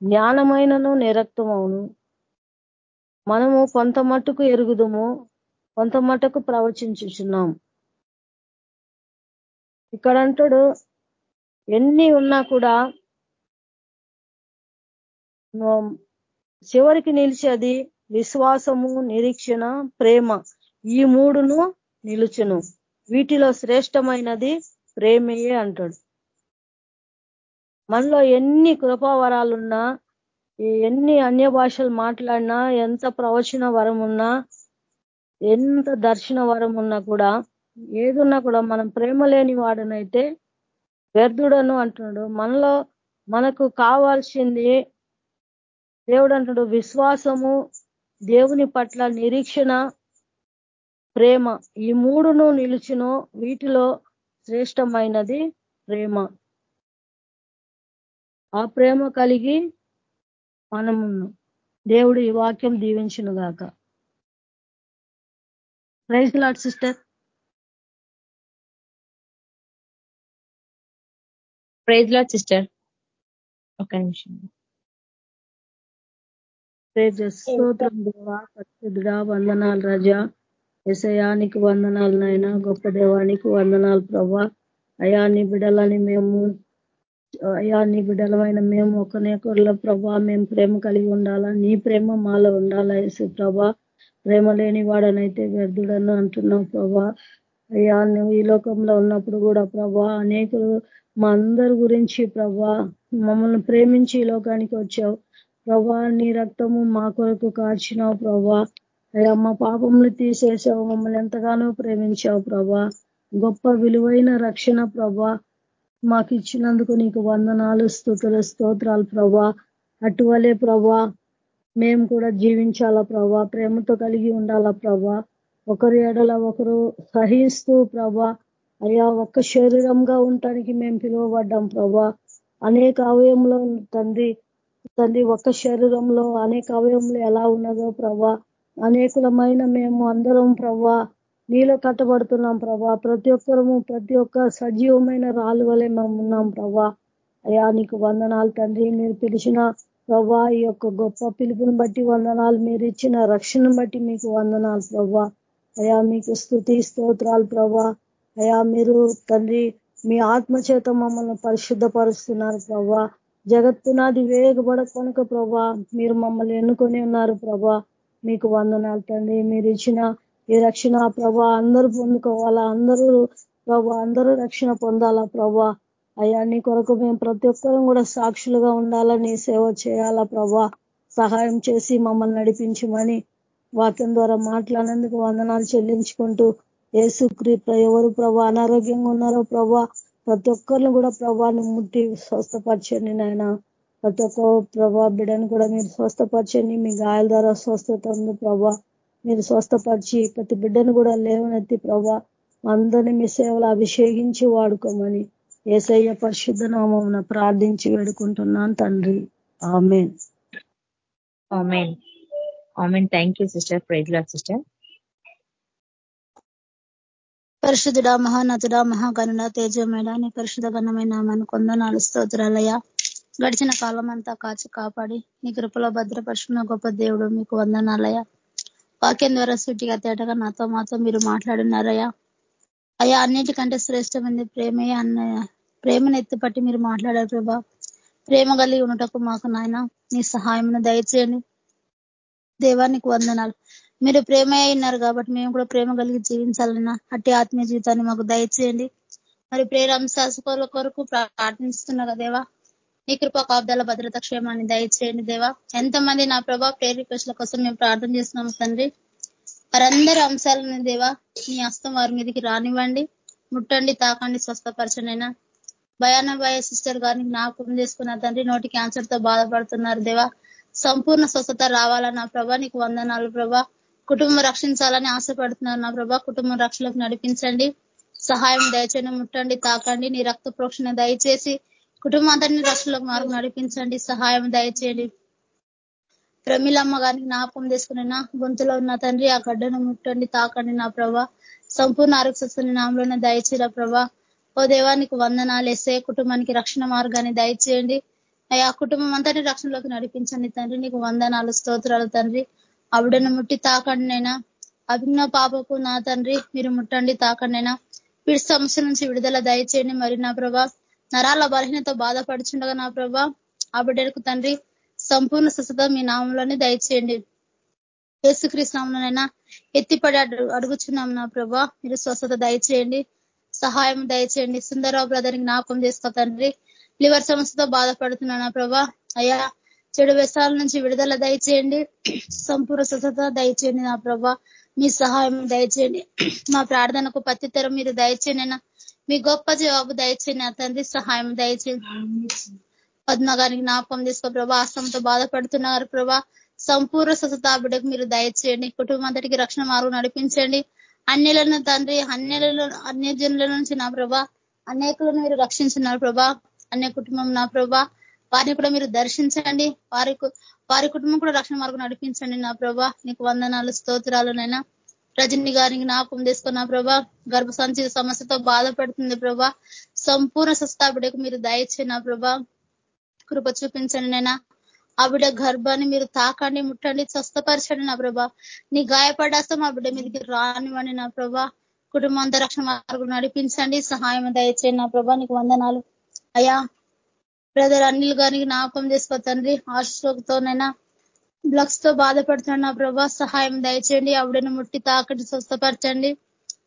జ్ఞానమైనను నిరక్తమవును. మనము కొంత మట్టుకు ఎరుగుదుము కొంత మట్టుకు ప్రవచించుచున్నాం. ఇక్కడ అంటాడు ఎన్ని ఉన్నా కూడా చివరికి నిలిచేది విశ్వాసము నిరీక్షణ ప్రేమ. ఈ మూడును నిలుచును. వీటిలో శ్రేష్టమైనది ప్రేమయే అంటాడు. మనలో ఎన్ని కృపావరాలున్నా ఎన్ని అన్య భాషలు మాట్లాడినా ఎంత ప్రవచన వరం ఉన్నా ఎంత దర్శన వరం ఉన్నా కూడా ఏదున్నా కూడా మనం ప్రేమ లేని వాడనైతే వ్యర్థుడను అంటున్నాడు. మనలో మనకు కావాల్సింది దేవుడు అంటున్నాడు విశ్వాసము దేవుని పట్ల నిరీక్షణ ప్రేమ. ఈ మూడును నిలుచును వీటిలో శ్రేష్టమైనది ప్రేమ. ఆ ప్రేమ కలిగి మనము దేవుడు ఈ వాక్యం దీవించును గాక praise Lord sister praise Lord sister ఒక నిమిషం. స్తోత్రం దేవా పరిశుద్ధుడా వందనాలు రజా. ఎసయానికి వందనాలు నైనా గొప్ప దేవానికి వందనాలు ప్రభా అయాన్ని బిడలని మేము అయా నీ బిడ్డలమైన మేము ఒకరికొరల ప్రభా మేము ప్రేమ కలిగి ఉండాలా? నీ ప్రేమ మాలో ఉండాలా యేసు ప్రభా ప్రేమ లేని వాడనైతే వ్యర్థుడను అంటున్నావు ప్రభా అయ్యా నువ్వు ఈ లోకంలో ఉన్నప్పుడు కూడా ప్రభా అనేకులు మా అందరి గురించి ప్రభా మమ్మల్ని ప్రేమించి ఈ లోకానికి వచ్చావు. ప్రభా నీ రక్తము మా కొరకు కార్చినావు ప్రభా అయ్యా మా పాపములు తీసేసావు మమ్మల్ని ఎంతగానో ప్రేమించావు ప్రభా. గొప్ప విలువైన రక్షణ ప్రభా. మాకు ఇచ్చినందుకు నీకు వందనాలు స్థుతుల స్తోత్రాలు ప్రభా. అటువలే ప్రభా మేము కూడా జీవించాలా ప్రభా. ప్రేమతో కలిగి ఉండాలా ప్రభా. ఒకరు ఎడల ఒకరు సహిస్తూ ప్రభా. అయ్యా ఒక్క శరీరంగా ఉండటానికి మేము పిలువబడ్డాం ప్రభా. అనేక అవయంలో తండ్రి తండ్రి ఒక్క శరీరంలో అనేక అవయములు ఎలా ఉన్నదో ప్రభా. అనేకులమైన మేము అందరం ప్రభా నీలో కట్టబడుతున్నాం ప్రభా ప్రతి ఒక్కరము ప్రతి ఒక్క సజీవమైన రాళ్ళు వలె మేము ఉన్నాం ప్రభా అయా నీకు వందనాలు తండ్రి. మీరు పిలిచిన ప్రభా ఈ యొక్క గొప్ప పిలుపుని బట్టి వందనాలు. మీరు ఇచ్చిన రక్షణను బట్టి మీకు వందనాలు ప్రభా అయా మీకు స్థుతి స్తోత్రాలు ప్రభా అయా మీరు తండ్రి మీ ఆత్మ చేత మమ్మల్ని పరిశుద్ధపరుస్తున్నారు ప్రభా జగత్తునాది వేగబడ కనుక ప్రభా మీరు మమ్మల్ని ఎన్నుకొని ఉన్నారు ప్రభా మీకు వందనాలు తండ్రి. మీరు ఇచ్చిన ఈ రక్షణ ప్రభా అందరూ పొందుకోవాలా? అందరూ ప్రభా అందరూ రక్షణ పొందాలా ప్రభా? అయ్యా నీ కొరకు మేము ప్రతి ఒక్కరం కూడా సాక్షులుగా ఉండాలని సేవ చేయాలా ప్రభా? సహాయం చేసి మమ్మల్ని నడిపించమని వాక్యం ద్వారా మాట్లాడినందుకు వందనాలు చెల్లించుకుంటూ ఏసుక్రీ ఎవరు ప్రభా? అనారోగ్యంగా ఉన్నారో ప్రభా? ప్రతి ఒక్కరిని కూడా ప్రభాని ముట్టి స్వస్థపరచండి నాయన. ప్రతి ఒక్క ప్రభా బిడ్డను కూడా మీరు స్వస్థపరచండి. మీ గాయాల ద్వారా స్వస్థత ఉంది ప్రభా. మీరు స్వస్థపరిచి ప్రతి బిడ్డను కూడా లేవనెత్తి ప్రభా అందరినీ మీ సేవలు అభిషేకించి వాడుకోమని ఏసయ్య పరిశుద్ధ నామం ప్రార్థించి వేడుకుంటున్నాను తండ్రి. Amen. Amen. Amen. Thank you sister praise Lord sister పరిశుద్ధుడా మహానతుడా మహాగణుడ తేజమేడ నీ పరిశుద్ధ ఘనమైన మన కొందనాలు స్తోత్రాలయ గడిచిన కాలం అంతా కాచి కాపాడి నీ కృపలో భద్రపరుచుకున్న గొప్ప దేవుడు మీకు వందనాలయ వాక్యం ద్వారా సూటిగా తేటగా నాతో మాతో మీరు మాట్లాడినారయ్యా. అయ్యా అన్నిటికంటే శ్రేష్టమైంది ప్రేమే అన్నయ్య ప్రేమను ఎత్తుపట్టి మీరు మాట్లాడారు ప్రభా. ప్రేమ కలిగి ఉండటకు మాకు నాయన నీ సహాయం దయచేయండి. దేవానికి వందనాలు. మీరు ప్రేమ అయినారు కాబట్టి మేము కూడా ప్రేమ కలిగి జీవించాలన్నా అట్టి ఆత్మీయ జీవితాన్ని మాకు దయచేయండి. మరి ప్రేరంశాసుకోల కొరకు ప్రార్థిస్తున్నారు దేవా? నీ కృప కాబ్దాల భద్రత క్షేమాన్ని దయచేయండి దేవా. ఎంతమంది నా ప్రభా ప్రేరికల కోసం మేము ప్రార్థన చేస్తున్నాము తండ్రి. వారందరి అంశాలను దేవా నీ హస్తం వారి మీదకి రానివ్వండి. ముట్టండి తాకండి స్వస్థపరచనైనా భయాన భయ సిస్టర్ గారిని జ్ఞాపకం చేసుకున్న తండ్రి నోటి క్యాన్సర్తో బాధపడుతున్నారు దేవా. సంపూర్ణ స్వస్థత రావాలా నా ప్రభా నీకు వందనాలు ప్రభా. కుటుంబం రక్షించాలని ఆశపడుతున్నారు నా ప్రభా. కుటుంబం రక్షణకు నడిపించండి. సహాయం దయచేయండి ముట్టండి తాకండి. నీ రక్త ప్రోక్షణ దయచేసి కుటుంబం అందరినీ మార్గం నడిపించండి. సహాయం దయచేయండి. ప్రమిలమ్మ గారికి జ్ఞాపకం చేసుకున్న గొంతులో ఉన్న తండ్రి ఆ గడ్డను ముట్టండి తాకండి నా ప్రభా. సంపూర్ణ ఆరోగ్య నామలోనే దయచేర ప్రభా. ఓ దేవానికి వందనాలు వేసే కుటుంబానికి రక్షణ మార్గాన్ని దయచేయండి. అయ్యా కుటుంబం అంతటి రక్షణలోకి నడిపించండి తండ్రి. నీకు వందనాలు స్తోత్రాలు తండ్రి. ఆవిడను ముట్టి తాకండి నైనా అభిన్న పాపకు నా తండ్రి మీరు ముట్టండి తాకండినైనా వీడి సమస్య నుంచి విడుదల దయచేయండి మరి నా ప్రభా. నరాల బలహీనతో బాధపడుచుండగా నా ప్రభా ఆ బిడ్డకు తండ్రి సంపూర్ణ స్వస్థత మీ నామంలోనే దయచేయండి. యేసుకృష్ణంలోనైనా ఎత్తిపడి అడుగుచున్నాం నా ప్రభా మీరు స్వస్థత దయచేయండి సహాయం దయచేయండి. సుందరరావు బ్రదర్కి జ్ఞాపకం చేసుకో తండ్రి. లివర్ సమస్యతో బాధపడుతున్నా నా ప్రభా అయ్యా చెడు వ్యసాల నుంచి విడుదల దయచేయండి. సంపూర్ణ స్వస్థత దయచేయండి నా ప్రభా మీ సహాయం దయచేయండి. మా ప్రార్థనకు పత్తితరం మీరు దయచేయనైనా మీ గొప్ప జవాబు దయచేయండి నా తండ్రి సహాయం దయచేయండి పద్మ గారికి జ్ఞాపకం తీసుకో ప్రభా. ఆశ్రమంతో బాధపడుతున్నారు ప్రభా. సంపూర్ణ స్వస్థత బిడ్డకు మీరు దయచేయండి. కుటుంబం అంతటికి రక్షణ మార్గం నడిపించండి. అన్యులను తండ్రి అన్యులలో అన్య జనుల నుంచి నా ప్రభా. అనేకులను మీరు రక్షించున్నారు ప్రభా. అన్య కుటుంబం నా ప్రభా. వారిని కూడా మీరు దర్శించండి. వారి వారి కుటుంబం కూడా రక్షణ మార్గం నడిపించండి నా ప్రభా. నీకు వందనాలు స్తోత్రాలునైనా రజని గారిని జ్ఞాపకం తీసుకున్నా ప్రభా గర్భసంచి సమస్యతో బాధపడుతుంది ప్రభా. సంపూర్ణ సస్తాబిడకు మీరు దయచే నా ప్రభా కృప చూపించండి నైనా ఆ బిడ్డ గర్భాన్ని మీరు తాకండి ముట్టండి స్వస్థపరచండి నా ప్రభా. నీ గాయపడాస్తం ఆ బిడ్డ మీదకి రానివ్వండి నా ప్రభా. కుటుంబం రక్షణ మార్గం నడిపించండి సహాయం దయచేయండి నా ప్రభా. నీకు వందనాలు. అయ్యా బ్రదర్ అనిల్ గారికి జ్ఞాపకం చేసుకో తండ్రి. ఆశోక్తోనైనా బ్లక్స్తో బాధపడుతున్న నా ప్రభా సహాయం దయచేయండి. ఆవిడను ముట్టి తాకటి స్వస్థపరచండి.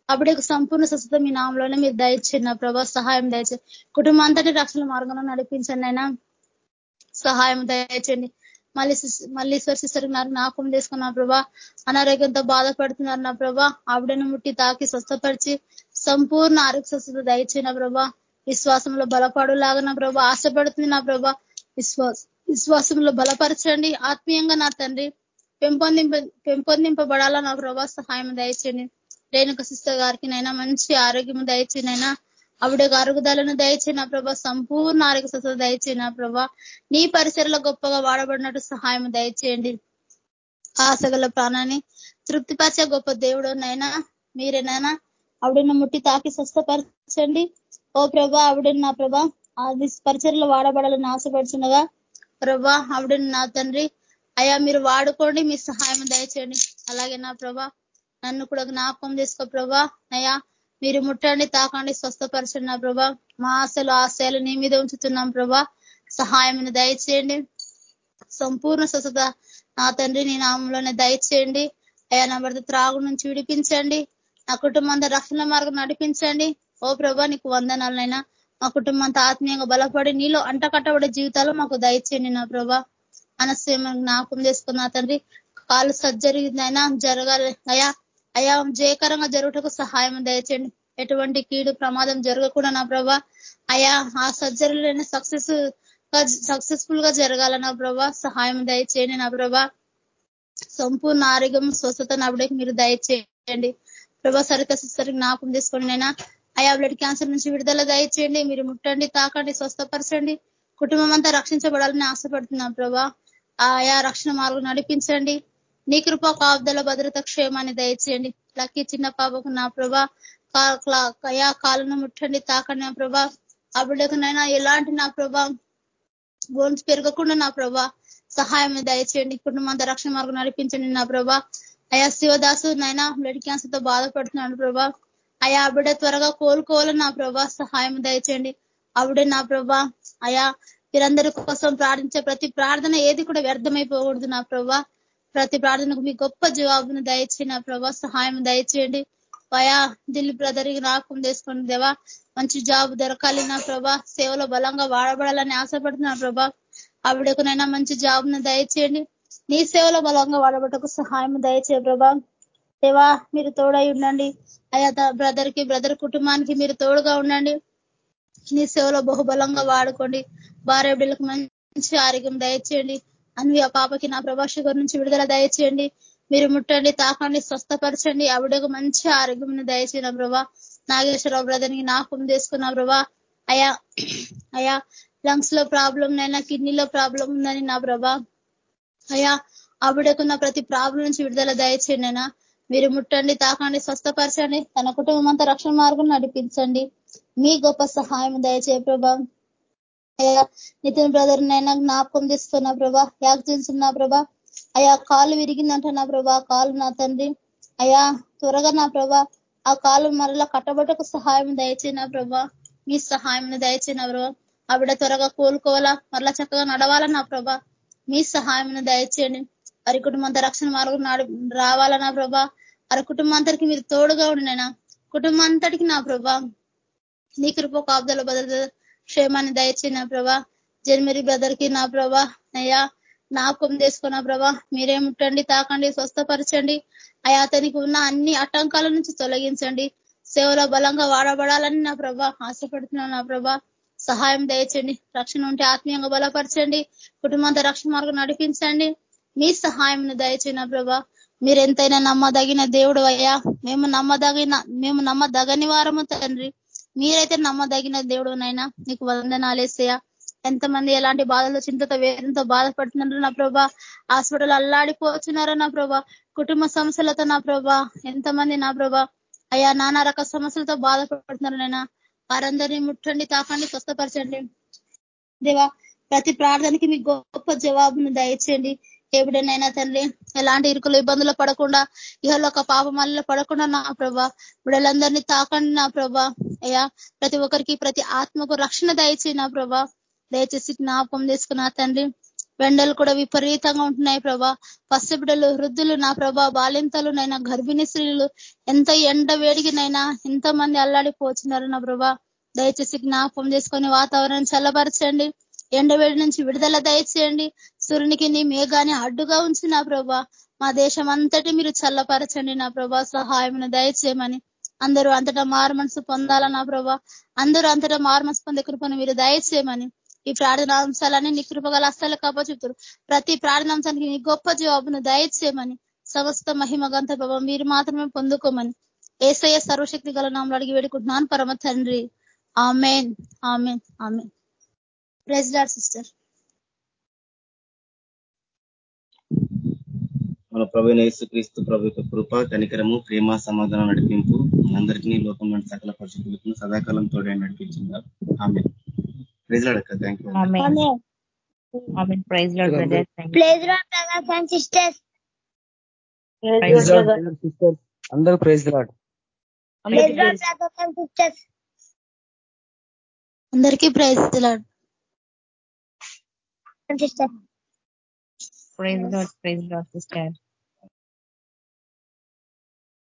అప్పుడే సంపూర్ణ స్వస్థత మీ నామంలోనే మీరు దయచేయండి. నా ప్రభా సహాయం దయచేయండి కుటుంబం అంతటి రక్షణ మార్గంలో నడిపించండి అయినా. సహాయం దయచేయండి. మళ్ళీ మళ్ళీ సిస్టర్ నాకు జ్ఞాపకం చేసుకున్న ప్రభా అనారోగ్యంతో బాధపడుతున్నారు నా ప్రభా ఆవిడను ముట్టి తాకి స్వస్థపరిచి సంపూర్ణ ఆరోగ్య స్వస్థత దయచేసిన ప్రభా. విశ్వాసంలో బలపడులాగా నా ప్రభా ఆశపడుతుంది నా ప్రభా. విశ్వాస విశ్వాసంలో బలపరచండి. ఆత్మీయంగా నా తండ్రి పెంపొందింప పెంపొందింపబడాలా నా ప్రభా సహాయం దయచేయండి. రేణుక సిస్టర్ గారికి నైనా మంచి ఆరోగ్యం దయచేనైనా ఆవిడ అరుగుదలను దయచేన ప్రభా సంపూర్ణ ఆరోగ్య స్వస్థత నా ప్రభా. నీ పరిసరలో గొప్పగా వాడబడినట్టు సహాయం దయచేయండి. ఆశగల ప్రాణాన్ని తృప్తిపరిచే గొప్ప దేవుడు నైనా మీరేనైనా ఆవిడను ముట్టి తాకి స్వస్థపరచండి. ఓ ప్రభా ఆవిడని నా ప్రభా అది పరిచయలో వాడబడాలని ఆశపడుచుండగా ప్రభా ఆవిడని నా తండ్రి. అయా మీరు వాడుకోండి మీ సహాయం దయచేయండి. అలాగే నా ప్రభా నన్ను కూడా జ్ఞాపకం చేసుకో ప్రభా. అయా మీరు ముట్టండి తాకండి స్వస్థపరచండి నా ప్రభా. మా ఆశలు ఆశయాలు నీ మీద ఉంచుతున్నాం ప్రభా. సహాయం దయచేయండి. సంపూర్ణ స్వస్థత నా తండ్రి నీ నామంలోనే దయచేయండి. అయా నా భర్త త్రాగు నుంచి విడిపించండి. నా కుటుంబం అంతా రక్షణ మార్గం నడిపించండి. ఓ ప్రభా నీకు వందనాలనైనా. మా కుటుంబం అంతా ఆత్మీయంగా బలపడి నీలో అంటకట్టబడే జీవితాలు మాకు దయచేయండి నా ప్రభా. అనస్యం జ్ఞాపకం చేసుకున్నా తండ్రి కాలు సర్జరీనైనా జరగాలి. అయా అయా జయకరంగా జరుగుటకు సహాయం దయచేయండి. ఎటువంటి కీడు ప్రమాదం జరగకుండా నా ప్రభా. అయా ఆ సర్జరీలైనా సక్సెస్ సక్సెస్ఫుల్గా జరగాల నా ప్రభా సహాయం దయచేయండి నా ప్రభా. సంపూర్ణ ఆరోగ్యం స్వస్థత నవ్వడానికి మీరు దయచేయండి. ప్రభా సరిత సిస్టర్ జ్ఞాపకం చేసుకోండి నైనా అయా బ్లడ్ క్యాన్సర్ నుంచి విడుదల దయచేయండి మీరు ముట్టండి తాకండి స్వస్థపరచండి. కుటుంబం అంతా రక్షించబడాలని ఆశపడుతున్నాం ప్రభా. ఆయా రక్షణ మార్గం నడిపించండి. నీ కృప కాపుదల భద్రత క్షేమాన్ని దయచేయండి. లక్కీ చిన్న పాపకు నా ప్రభా. అయా కాలను ముట్టండి తాకండి నా ప్రభా. ఆ బిడ్డకునైనా ఎలాంటి నా ప్రభా బోన్స్ పెరగకుండా నా ప్రభా సహాయం దయచేయండి. కుటుంబంతో రక్షణ మార్గం నడిపించండి నా ప్రభా. అయా శివదాసు నైనా బ్లడ్ క్యాన్సర్తో బాధపడుతున్నాడు ప్రభా. అయా బిడ్డ త్వరగా కోలుకోవాలని నా ప్రభా సహాయం దయచేయండి. ఆవిడే నా ప్రభా అయా మీరందరి కోసం ప్రార్థించే ప్రతి ప్రార్థన ఏది కూడా వ్యర్థమైపోకూడదు నా ప్రభా. ప్రతి ప్రార్థనకు మీ గొప్ప జవాబును దయచేయి నా ప్రభా సహాయం దయచేయండి. వయా దిల్ బ్రదర్ జ్ఞాపకం చేసుకోండి దేవా. మంచి జాబ్ దొరకాలి నా ప్రభా. సేవలో బలంగా వాడబడాలని ఆశపడుతున్నా ప్రభా. ఆవిడకునైనా మంచి జాబ్ను దయచేయండి. నీ సేవలో బలంగా వాడబడకు సహాయం దయచే ప్రభా. దేవా మీరు తోడై ఉండండి. అయా బ్రదర్కి బ్రదర్ కుటుంబానికి మీరు తోడుగా ఉండండి. నీ సేవలో బహుబలంగా వాడుకోండి. భార్య బిడ్డలకు మంచి ఆరోగ్యం దయచేయండి. అన్వి ఆ పాపకి నా ప్రభా నుంచి విడుదల దయచేయండి. మీరు ముట్టండి తాకండి స్వస్థపరచండి. ఆవిడకు మంచి ఆరోగ్యం దయచేయన ప్రభా. నాగేశ్వరరావు బ్రదర్ని నాకం చేసుకున్న ప్రభా. అయా అయా లంగ్స్లో ప్రాబ్లం నైనా కిడ్నీలో ప్రాబ్లం ఉందని నా ప్రభా. అయా ఆవిడకున్న ప్రతి ప్రాబ్లం నుంచి విడుదల దయచేయండి అయినా మీరు ముట్టండి తాకండి స్వస్థపరచండి. తన కుటుంబం అంతా రక్షణ మార్గం నడిపించండి. మీ గొప్ప సహాయం దయచే ప్రభా. అయ్యా నితిన్ బ్రదర్ నైనా జ్ఞాపకం తీస్తున్నా ప్రభా. యాక్సిడెంట్స్ ఉన్నా ప్రభా. అయా కాలు విరిగిందంట నా ప్రభా కాలు నా తండ్రి. అయా త్వరగా నా ప్రభా ఆ కాలు మరలా కట్టబట్టకు సహాయం దయచేనా ప్రభా. మీ సహాయం దయచేనా ప్రభా. ఆవిడ త్వరగా కోలుకోవాలా మరలా చక్కగా నడవాలా నా ప్రభా. మీ సహాయం దయచేయండి. వారి కుటుంబంతో రక్షణ మార్గం రావాలన్నా ప్రభా. అరే కుటుంబాంతరికి మీరు తోడుగా ఉండినైనా కుటుంబాంతటికి నా ప్రభా. నీ కృప కాపుదల భద్రత క్షేమాన్ని దయచేయి నా ప్రభా. జన్మరి బ్రదర్కి నా ప్రభా. అయ్యా జ్ఞాపకం చేసుకున్న ప్రభా. మీరే ముట్టండి తాకండి స్వస్థపరచండి. అయా అతనికి ఉన్న అన్ని ఆటంకాల నుంచి తొలగించండి. సేవలో బలంగా వాడబడాలని నా ప్రభా ఆశపడుతున్నాను నా ప్రభా. సహాయం దయచండి రక్షణ ఉంటే ఆత్మీయంగా బలపరచండి. కుటుంబంతో రక్షణ మార్గం నడిపించండి. మీ సహాయం నా ప్రభా. మీరు ఎంతైనా నమ్మదగిన దేవుడు అయ్యా. మేము నమ్మదగిన మేము నమ్మదగని వారము తండ్రి. మీరైతే నమ్మదగిన దేవుడు నైనా. నీకు వందనాలేసయ్యా ఎంతమంది ఎలాంటి బాధలు చింతతో వేదంతో బాధపడుతున్నారు నా ప్రభా. హాస్పిటల్ అల్లాడిపోతున్నారో నా ప్రభా. కుటుంబ సమస్యలతో నా ప్రభా. ఎంతమంది నా ప్రభా. అయ్యా నానా రకాల సమస్యలతో బాధపడుతున్నారు నైనా. వారందరినీ ముట్టండి తాకండి స్వస్థపరచండి. దేవా ప్రతి ప్రార్థనకి మీ గొప్ప జవాబును దయచేయండి. ఎప్పుడైనా తండ్రి ఎలాంటి ఇరుకులు ఇబ్బందులు పడకుండా ఇహలో ఒక పాప పడకుండా నా ప్రభా బిడలందరినీ తాకండి నా ప్రభా. అయ్యా ప్రతి ఒక్కరికి ప్రతి ఆత్మకు రక్షణ దయచేయి నా ప్రభా. దయచేసి జ్ఞాపకం చేసుకున్న తండ్రి వెండలు కూడా విపరీతంగా ఉంటున్నాయి ప్రభా. పసి బిడ్డలు వృద్ధులు నా ప్రభా బాలింతలు నైనా గర్భిణీ స్త్రీలు ఎంత ఎండ వేడిగినైనా ఎంతమంది అల్లాడిపోతున్నారు నా ప్రభా. దయచేసి జ్ఞాపకం చేసుకొని వాతావరణం చల్లబరచండి. ఎండవేడి నుంచి విడుదల దయచేయండి. సూర్యునికి నీ మేఘాన్ని అడ్డుగా ఉంచి నా ప్రభా మా దేశం అంతటి మీరు చల్లపరచండి నా ప్రభా సహాయం దయచేయమని. అందరూ అంతటా మారు పొందాలా నా ప్రభా అందరూ అంతటా మారు పొందే కృపను మీరు దయచేయమని. ఈ ప్రార్థన అంశాలన్నీ నీ కృపగల అస్సలు చెప్తారు ప్రతి ప్రార్థనాంశానికి నీ గొప్ప జవాబును దయచేయమని. సమస్త మహిమ గంత ప్రభావ మీరు మాత్రమే పొందుకోమని. ఏసయ్య సర్వశక్తి గల నామలు అడిగి వేడుకుంటున్నాను పరమ తండ్రి. ఆమెన్. ఆమెన్. ఆమెన్. ప్రెసిడార్ సిస్టర్. మన ప్రభు క్రీస్తు ప్రభు యొక్క కృప కనికరము ప్రేమ సమాధానం నడిపింపు మనందరికీ లోకంలో సకల పరిస్థితులకు సదాకాలం తోడే నడిపించిందా. ఆమె ప్రైజ్లాడక్క thank you praise Lord praise Lord sisters. అందరూ ప్రైజ్ లాడ్. అందరికీ praise Lord. Praise Lord praise Lord sister.